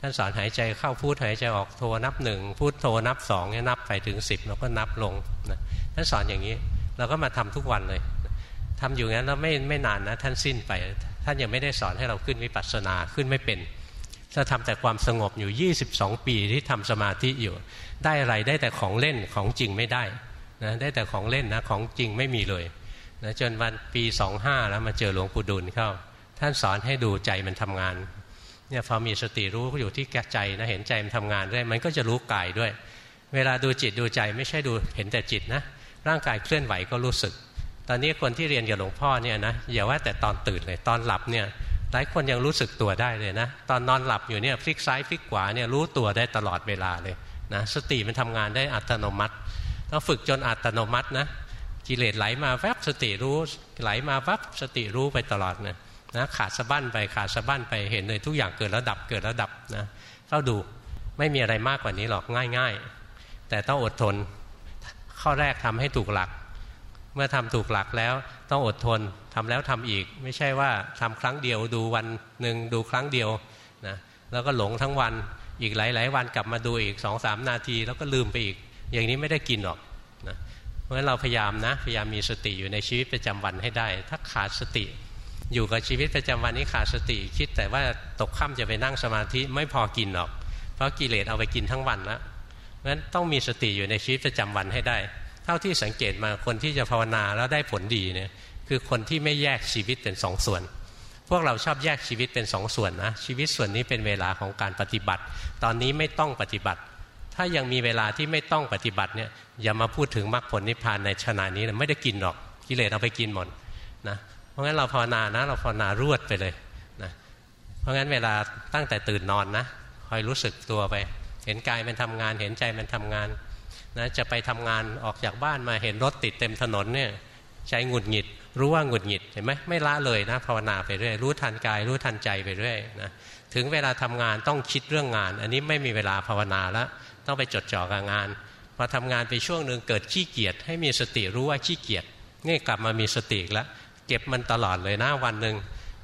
ท่านสอนหายใจเข้าพูดหายใจออกโทนับหนึ่งพูดโทนับสองเนี่ยนับไปถึงสิบเราก็นับลงนะท่านสอนอย่างนี้เราก็มาทำทุกวันเลยทำอยู่งั้นแล้วไม่ไม่นานนะท่านสิ้นไป ท่านยังไม่ได้สอนให้เราขึ้นวิปัสสนาขึ้นไม่เป็นถ้าทำแต่ความสงบอยู่ 22 ปีที่ทำสมาธิอยู่ ได้อะไรได้แต่ของเล่นของจริงไม่ได้นะได้แต่ของเล่นนะของจริงไม่มีเลย นะจนวันปี25แล้วมาเจอหลวงปู่ดุลเข้า ท่านสอนให้ดูใจมันทำงานเนี่ยพอมีสติรู้อยู่ที่แก่ใจนะเห็นใจมันทำงานด้วยมันก็จะรู้กายด้วย เวลาดูจิตดูใจไม่ใช่ดูเห็นแต่จิตนะร่างกายเคลื่อนไหวก็รู้สึก ตอนนี้คนที่เรียนกับหลวงพ่อเนี่ยนะอย่าว่าแต่ตอนตื่นเลยตอนหลับเนี่ยหลายคนยังรู้สึกตัวได้เลยนะตอนนอนหลับอยู่เนี่ยพลิกซ้ายพลิกขวาเนี่ยรู้ตัวได้ตลอดเวลาเลยนะสติมันทำงานได้อัตโนมัติต้องฝึกจนอัตโนมัตินะ กิเลสไหลมาแวบสติรู้ ไหลมาแวบสติรู้ไปตลอดนะนะขาดสะบั้นไปขาดสะบั้นไปเห็นเลยทุกอย่างเกิดแล้วดับเกิดแล้วดับนะเฝ้าดูไม่มีอะไรมากกว่านี้หรอกง่าย ๆ แต่ต้องอดทน ข้อแรกทำให้ถูกหลัก เมื่อทำถูกหลักแล้วต้องอดทนทำแล้วทำอีก ไม่ใช่ว่าทำครั้งเดียวดูวันหนึ่งดูครั้งเดียวนะแล้วก็หลงทั้งวันอีกหลาย ๆ วันกลับมาดูอีกสองสามนาที แล้วก็ลืมไปอีก อย่างนี้ไม่ได้กินหรอก ราะเราพยายามนะพยายามมีสติอยู่ในชีวิตประจำวันให้ได้ ถ้าขาดสติ อยู่กับชีวิตประจำวันนี้ขาดสติ คิดแต่ว่าตกค่ำจะไปนั่งสมาธิไม่พอกินหรอก เพราะกิเลสเอาไปกินทั้งวันแล้วราะฉะนั้นต้องมีสติอยู่ในชีวิตประจำวันให้ได้ เท่าที่สังเกตมาคนที่จะภาวนาแล้วได้ผลดีเนี่ยคือคนที่ไม่แยกชีวิตเป็นสองส่วน พวกเราชอบแยกชีวิตเป็นสองส่วนนะชีวิตส่วนนี้เป็นเวลาของการปฏิบัติ ตอนนี้ไม่ต้องปฏิบัติ ถ้ายังมีเวลาที่ไม่ต้องปฏิบัติเนี่ยอย่ามาพูดถึงมรรคผลนิพพานในขณะนี้ไม่ได้กินหรอกกิเลสเอาไปกินหมดนะเพราะงั้นเราภาวนานะเราภาวนารวดไปเลยนะเพราะงั้นเวลาตั้งแต่ตื่นนอนนะคอยรู้สึกตัวไป เห็นกายมันทำงาน เห็นใจมันทำงานนะจะไปทำงานออกจากบ้านมาเห็นรถติดเต็มถนนเนี่ยใจหงุดหงิด รู้ว่าหงุดหงิดเห็นไหมไม่ละเลยนะภาวนาไปเรื่อยรู้ทันกาย รู้ทันใจไปเรื่อยนะถึงเวลาทำงานต้องคิดเรื่องงาน อันนี้ไม่มีเวลาภาวนาแล้ว ต้องไปจดจ่อกับงานพอทำงานไปช่วงหนึ่งเกิดขี้เกียจให้มีสติรู้ว่าขี้เกียจนี่กลับมามีสติแล้วเก็บมันตลอดเลยนะวันหนึ่ง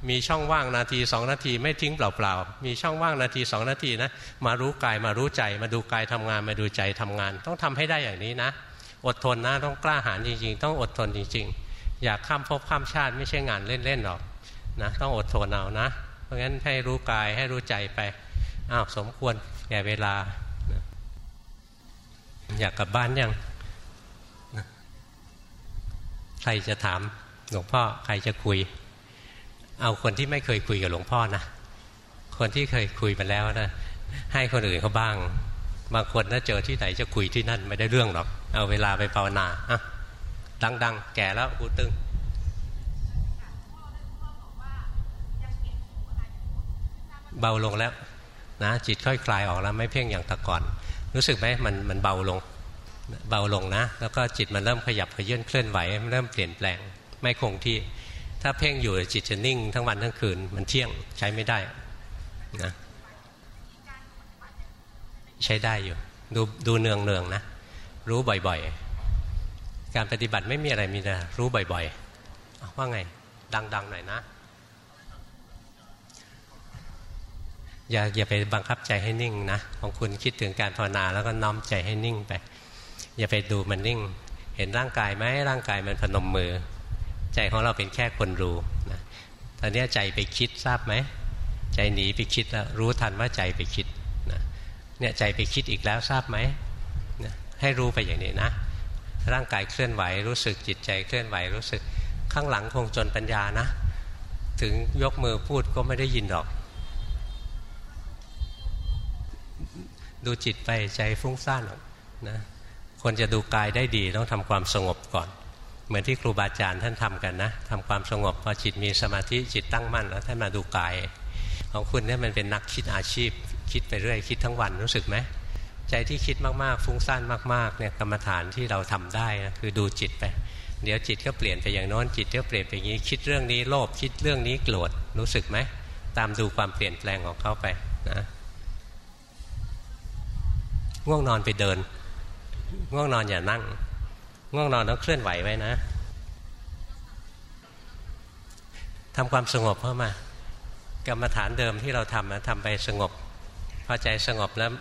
มีช่องว่างนาทีสองนาทีไม่ทิ้งเปล่าๆ มีช่องว่างนาทีสองนาทีนะมารู้กายมารู้ใจมาดูกายทำงานมาดูใจทำงาน ต้องทำให้ได้อย่างนี้นะ อดทนนะต้องกล้าหาญจริง ๆ ต้องอดทนจริง ๆ อยากข้ามภพข้ามชาติไม่ใช่งานเล่นๆหรอกนะต้องอดทนเอานะ เพราะงั้นให้รู้กายให้รู้ใจไปอ้าวสมควรแก่เวลา อยากกลับบ้านยังใครจะถามหลวงพ่อใครจะคุย เอาคนที่ไม่เคยคุยกับหลวงพ่อนะคนที่เคยคุยมาแล้วนะให้คนอื่นเขาบ้าง บางคนถ้าเจอที่ไหนจะคุยที่นั่นไม่ได้เรื่องหรอก เอาเวลาไปภาวนาอะดังๆ แก่แล้วหูตึงเบาลงแล้วนะจิตค่อยคลายออกแล้วไม่เพ่งอย่างแต่ก่อน รู้สึกไหมมันมันเบาลง เบาลงนะ แล้วก็จิตมันเริ่มขยับขยื่นเคลื่อนไหวเริ่มเปลี่ยนแปลงไม่คงที่ ถ้าเพ่งอยู่จิตจะนิ่งทั้งวันทั้งคืน มันเที่ยงใช้ไม่ได้นะใช้ได้อยู่ ดูดูเนืองเนืองนะ รู้บ่อยๆ การปฏิบัติไม่มีอะไรมีแต่รู้บ่อยๆ ว่าไง ดังๆหน่อยนะ อย่าอย่าไปบังคับใจให้นิ่งนะ ของคุณคิดถึงการภาวนาแล้วก็น้อมใจให้นิ่งไป อย่าไปดูมันนิ่ง เห็นร่างกายไหมร่างกายมันพนมมือ ใจของเราเป็นแค่คนรู้นะตอนนี้ใจไปคิดทราบไหมใจหนีไปคิดแล้วรู้ทันว่าใจไปคิดนะเนี่ยใจไปคิดอีกแล้วทราบไหมนะให้รู้ไปอย่างนี้นะ ร่างกายเคลื่อนไหวรู้สึกจิตใจเคลื่อนไหวรู้สึกข้างหลังคงจนปัญญานะ ถึงยกมือพูดก็ไม่ได้ยินหรอก ดูจิตไปใจฟุ้งซ่านหรอกนะ คนจะดูกายได้ดีต้องทำความสงบก่อน เหมือนที่ครูบาอาจารย์ท่านทำกันนะทำความสงบพอจิตมีสมาธิจิตตั้งมั่นแล้วท่านมาดูกาย ของคุณเนี่ยมันเป็นนักคิดอาชีพ คิดไปเรื่อยคิดทั้งวันรู้สึกไหมใจที่คิดมากๆ ฟุ้งซ่านมากๆเนี่ยกรรมฐานที่เราทำได้นะคือดูจิตไป เดี๋ยวจิตก็เปลี่ยนไปอย่างน้นจิตก็เปลี่ยนไปอย่างนี้ คิดเรื่องนี้โลภคิดเรื่องนี้โกรธรู้สึกไหมตามดูความเปลี่ยนแปลงของเขาไปนะง่วงนอนไปเดิน ง่วงนอนอย่านั่ง ง่วงนอนต้องเคลื่อนไหวไว้นะทำความสงบเข้ามากรรมฐานเดิมที่เราทำนะทำไปสงบ พอใจสงบแล้ว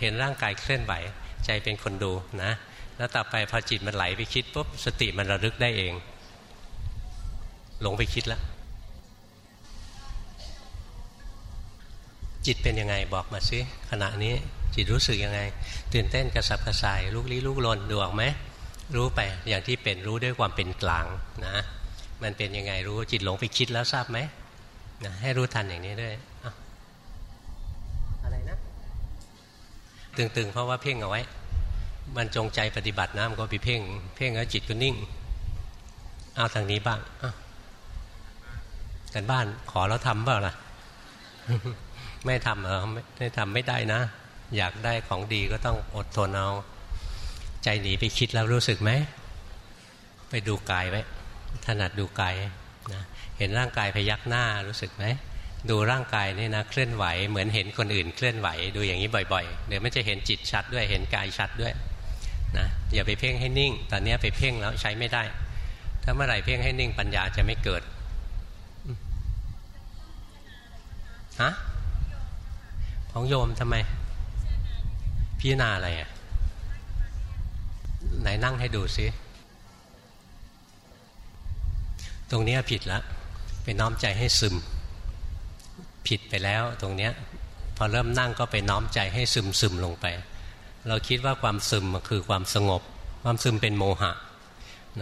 เห็นร่างกายเคลื่อนไหว ใจเป็นคนดูนะ แล้วต่อไปพอจิตมันไหลไปคิดปุ๊บสติมันระลึกได้เอง หลงไปคิดแล้วจิตเป็นยังไงบอกมาสิขณะนี้ จิตรู้สึกยังไง ตื่นเต้นกระสับกระส่ายลุกลี้ลุกลนดูออกไหมรู้ไปอย่างที่เป็นรู้ด้วยความเป็นกลางนะมันเป็นยังไงรู้จิตหลงไปคิดแล้วทราบไหมนะให้รู้ทันอย่างนี้ด้วยอะไรนะตึงๆ เพราะว่าเพ่งเอาไว้ มันจงใจปฏิบัตินะมันก็ไปเพ่ง เพ่งแล้วจิตก็นิ่ง เอาทางนี้บ้างกันบ้านขอแล้วทำเปล่าล่ะ ไม่ทำเออไม่ทำไม่ได้นะ อยากได้ของดีก็ต้องอดทนเอาใจหนีไปคิดแล้วรู้สึกไหม ไปดูกายไว้ถนัดดูกายนะเห็นร่างกายพยักหน้ารู้สึกไหมดูร่างกายนี่นะเคลื่อนไหวเหมือนเห็นคนอื่นเคลื่อนไหว ดูอย่างนี้บ่อยๆ เดี๋ยวมันจะเห็นจิตชัดด้วยเห็นกายชัดด้วยนะอย่าไปเพ่งให้นิ่ง ตอนนี้ไปเพ่งแล้วใช้ไม่ได้ ถ้าเมื่อไหร่เพ่งให้นิ่งปัญญาจะไม่เกิดฮะของโยมทำไม พิจารณาอะไรอะไหนนั่งให้ดูซิ ตรงนี้ผิดแล้วไปน้อมใจให้ซึม ผิดไปแล้วตรงนี้พอเริ่มนั่งก็ไปน้อมใจให้ซึมซึมลงไป เราคิดว่าความซึมคือความสงบ ความซึมเป็นโมหะ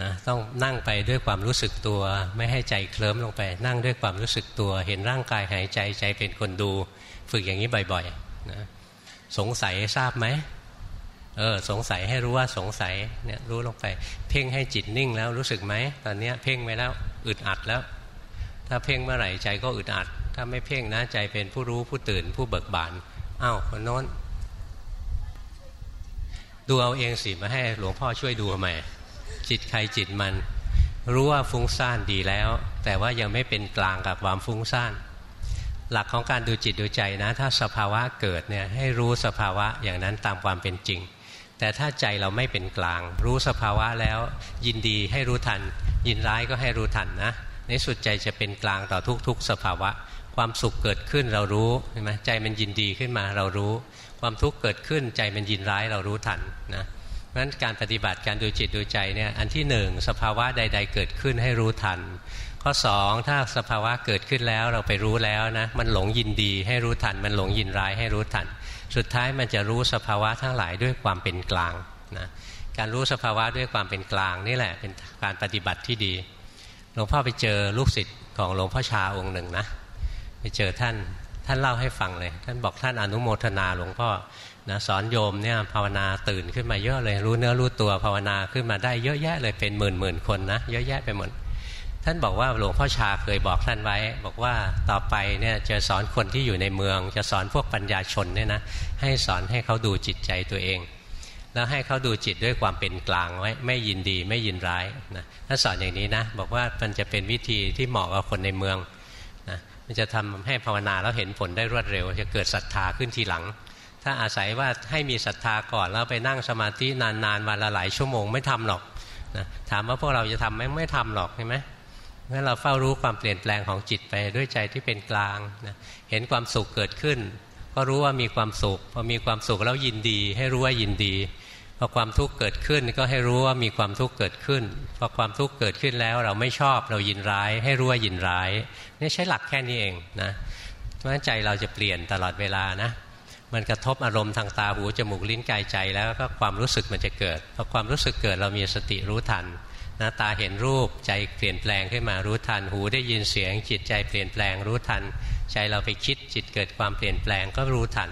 นะต้องนั่งไปด้วยความรู้สึกตัว ไม่ให้ใจเคลิ้มลงไป นั่งด้วยความรู้สึกตัว เห็นร่างกายหายใจใจเป็นคนดู ฝึกอย่างนี้บ่อยๆนะ สงสัยทราบไหมเออสงสัยให้รู้ว่าสงสัยเนี่ยรู้ลงไป เพ่งให้จิตนิ่งแล้วรู้สึกไหมตอนนี้เพ่งไปแล้วอึดอัดแล้ว ถ้าเพ่งเมื่อไหร่ใจก็อึดอัด ถ้าไม่เพ่งนะใจเป็นผู้รู้ผู้ตื่นผู้เบิกบานอ้าวคนโน้น ดูเอาเองสิมาให้หลวงพ่อช่วยดูทำไมจิตใครจิตมัน รู้ว่าฟุ้งซ่านดีแล้ว แต่ว่ายังไม่เป็นกลางกับความฟุ้งซ่าน หลักของการดูจิตดูใจนะ ถ้าสภาวะเกิดเนี่ยให้รู้สภาวะอย่างนั้นตามความเป็นจริง แต่ถ้าใจเราไม่เป็นกลาง รู้สภาวะแล้ว ยินดีให้รู้ทัน ยินร้ายก็ให้รู้ทันนะในสุดใจจะเป็นกลางต่อทุก ๆ สภาวะ ความสุขเกิดขึ้นเรารู้ใช่ไหมใจมันยินดีขึ้นมาเรารู้ ความทุกข์เกิดขึ้นใจมันยินร้ายเรารู้ทันนะเพราะฉะนั้นการปฏิบัติการดูจิตดูใจเนี่ยอันที่หนึ่งสภาวะใด ๆ เกิดขึ้นให้รู้ทัน ข้อสองถ้าสภาวะเกิดขึ้นแล้วเราไปรู้แล้วนะมันหลงยินดีให้รู้ทัน มันหลงยินร้ายให้รู้ทัน สุดท้ายมันจะรู้สภาวะทั้งหลายด้วยความเป็นกลางนะการรู้สภาวะด้วยความเป็นกลางนี่แหละเป็นการปฏิบัติที่ดีหลวงพ่อไปเจอลูกศิษย์ของหลวงพ่อชาองค์หนึ่งนะไปเจอท่านท่านเล่าให้ฟังเลย ท่านบอกท่านอนุโมทนาหลวงพ่อนะสอนโยมเนี่ยภาวนาตื่นขึ้นมาเยอะเลยรู้เนื้อรู้ตัวภาวนาขึ้นมาได้เยอะแยะเลยเป็นหมื่นหมื่นคนนะเยอะแยะไปหมด ท่านบอกว่าหลวงพ่อชาเคยบอกท่านไว้ บอกว่าต่อไปเนี่ยจะสอนคนที่อยู่ในเมือง จะสอนพวกปัญญาชนเนี่ยนะให้สอนให้เขาดูจิตใจตัวเอง แล้วให้เขาดูจิตด้วยความเป็นกลางไว้ไม่ยินดีไม่ยินร้ายนะถ้าสอนอย่างนี้นะบอกว่ามันจะเป็นวิธีที่เหมาะกับคนในเมืองนะมันจะทำให้ภาวนาแล้วเห็นผลได้รวดเร็ว จะเกิดศรัทธาขึ้นทีหลัง ถ้าอาศัยว่าให้มีศรัทธาก่อนแล้วไปนั่งสมาธินานๆวันละหลายชั่วโมงไม่ทำหรอกนะถามว่าพวกเราจะทำไหมไม่ทำหรอกใช่ไหม เมื่อเราเฝ้ารู้ความเปลี่ยนแปลงของจิตไปด้วยใจที่เป็นกลางนะเห็นความสุขเกิดขึ้น ก็รู้ว่ามีความสุขพอมีความสุขแล้วยินดี ให้รู้ว่ายินดีพอความทุกข์เกิดขึ้นก็ให้รู้ว่ามีความทุกข์เกิดขึ้นพอความทุกข์เกิดขึ้นแล้วเราไม่ชอบเรายินร้าย ให้รู้ว่ายินร้ายนี่ใช้หลักแค่นี้เองนะเพราะฉะนั้นใจเราจะเปลี่ยนตลอดเวลานะมันกระทบอารมณ์ทางตาหูจมูกลิ้นกายใจแล้วก็ความรู้สึกมันจะเกิดพอความรู้สึกเกิดเรามีสติรู้ทัน นะตาเห็นรูปใจเปลี่ยนแปลงขึ้นมารู้ทัน หูได้ยินเสียงจิตใจเปลี่ยนแปลงรู้ทัน ใจเราไปคิดจิตเกิดความเปลี่ยนแปลงก็รู้ทัน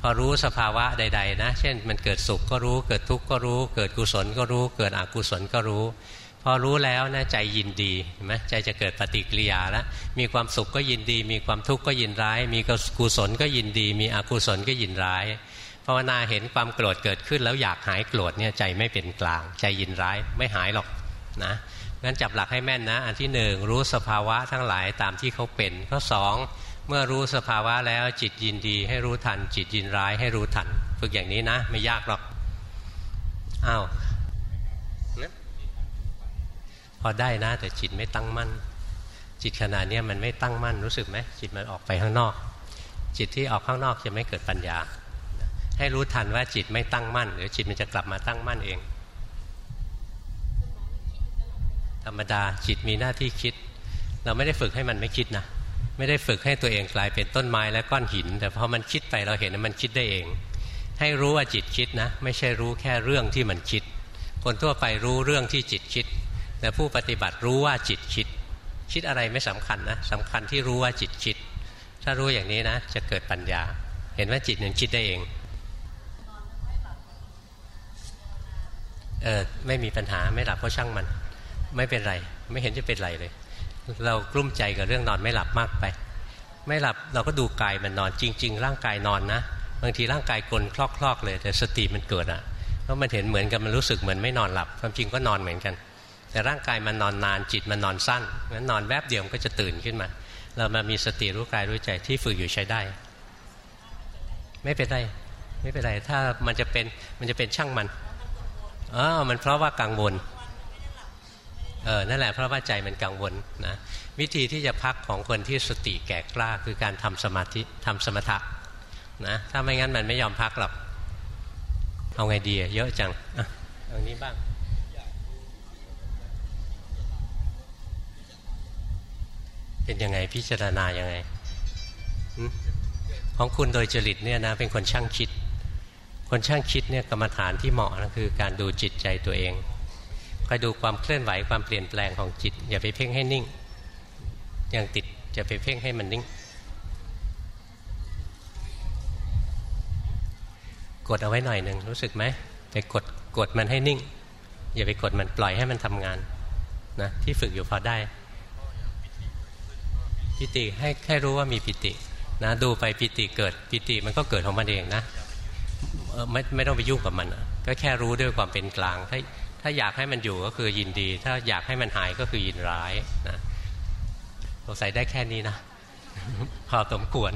พอรู้สภาวะใด ๆ นะ เช่น มันเกิดสุขก็รู้ เกิดทุกข์ก็รู้ เกิดกุศลก็รู้ เกิดอกุศลก็รู้ พอรู้แล้วนะใจยินดีเห็นไหมใจจะเกิดปฏิกิริยาแล้วมีความสุขก็ยินดี มีความทุกข์ก็ยินร้าย มีกุศลก็ยินดี มีอกุศลก็ยินร้ายภาวนาเห็นความโกรธเกิดขึ้นแล้วอยากหายโกรธเนี่ยใจไม่เป็นกลาง ใจยินร้ายไม่หายหรอก นะงั้นจับหลักให้แม่นนะ อันที่หนึ่งรู้สภาวะทั้งหลายตามที่เขาเป็น ข้อสองเมื่อรู้สภาวะแล้วจิตยินดีให้รู้ทัน จิตยินร้ายให้รู้ทัน ฝึกอย่างนี้นะ ไม่ยากหรอกอ้าวพอได้นะ แต่จิตไม่ตั้งมั่น จิตขณะนี้มันไม่ตั้งมั่นรู้สึกไหมจิตมันออกไปข้างนอก จิตที่ออกข้างนอกจะไม่เกิดปัญญา ให้รู้ทันว่าจิตไม่ตั้งมั่นเดี๋ยวจิตมันจะกลับมาตั้งมั่นเอง ธรรมดาจิตมีหน้าที่คิด เราไม่ได้ฝึกให้มันไม่คิดนะไม่ได้ฝึกให้ตัวเองกลายเป็นต้นไม้และก้อนหิน แต่พอมันคิดไปเราเห็นว่ามันคิดได้เอง ให้รู้ว่าจิตคิดนะ ไม่ใช่รู้แค่เรื่องที่มันคิด คนทั่วไปรู้เรื่องที่จิตคิด แต่ผู้ปฏิบัติรู้ว่าจิตคิด คิดอะไรไม่สำคัญนะสำคัญที่รู้ว่าจิตคิด ถ้ารู้อย่างนี้นะ จะเกิดปัญญา เห็นว่าจิตมันคิดได้เองเออไม่มีปัญหาไม่หลับเพราะช่างมัน ไม่เป็นไร ไม่เห็นจะเป็นไรเลย เรากลุ้มใจกับเรื่องนอนไม่หลับมากไป ไม่หลับเราก็ดูกายมันนอนจริง ๆ ร่างกายนอนนะ บางทีร่างกายกลนคลอกๆเลย แต่สติมันเกิดอะเพราะมันเห็นเหมือนกันมันรู้สึกเหมือนไม่นอนหลับความจริงก็นอนเหมือนกัน แต่ร่างกายมันนอนนานจิตมันนอนสั้นงั้นนอนแวบเดียวมันก็จะตื่นขึ้นมา เรามามีสติรู้กายรู้ใจที่ฝึกอยู่ใช้ได้ ไม่เป็นไรไม่เป็นไรถ้ามันจะเป็นมันจะเป็นช่างมันอ๋อมันเพราะว่ากังวล เออนั่นแหละเพราะว่าใจมันกังวลนะวิธีที่จะพักของคนที่สติแก่กล้าคือการทำสมาธิทำสมถะนะถ้าไม่งั้นมันไม่ยอมพักหรอกเอาไงดีเยอะจังอะเอานี้บ้างเป็นยังไงพิจารณายังไง ของคุณโดยจริตเนี่ยนะเป็นคนช่างคิด คนช่างคิดเนี่ยกรรมฐานที่เหมาะนะคือการดูจิตใจตัวเอง คอยดูความเคลื่อนไหวความเปลี่ยนแปลงของจิต อย่าไปเพ่งให้นิ่ง ยังติดจะไปเพ่งให้มันนิ่ง กดเอาไว้หน่อยหนึ่งรู้สึกไหมไปกดกดมันให้นิ่ง อย่าไปกดมันปล่อยให้มันทำงานนะที่ฝึกอยู่พอได้ปิติให้แค่รู้ว่ามีปิตินะดูไปปิติเกิดปิติมันก็เกิดของมันเองนะไม่ไม่ต้องไปยุ่งกับมัน ก็แค่รู้ด้วยความเป็นกลางถ้า ถ้าอยากให้มันอยู่ก็คือยินดี ถ้าอยากให้มันหายก็คือยินร้ายนะสงสัยได้แค่นี้นะพอสมควร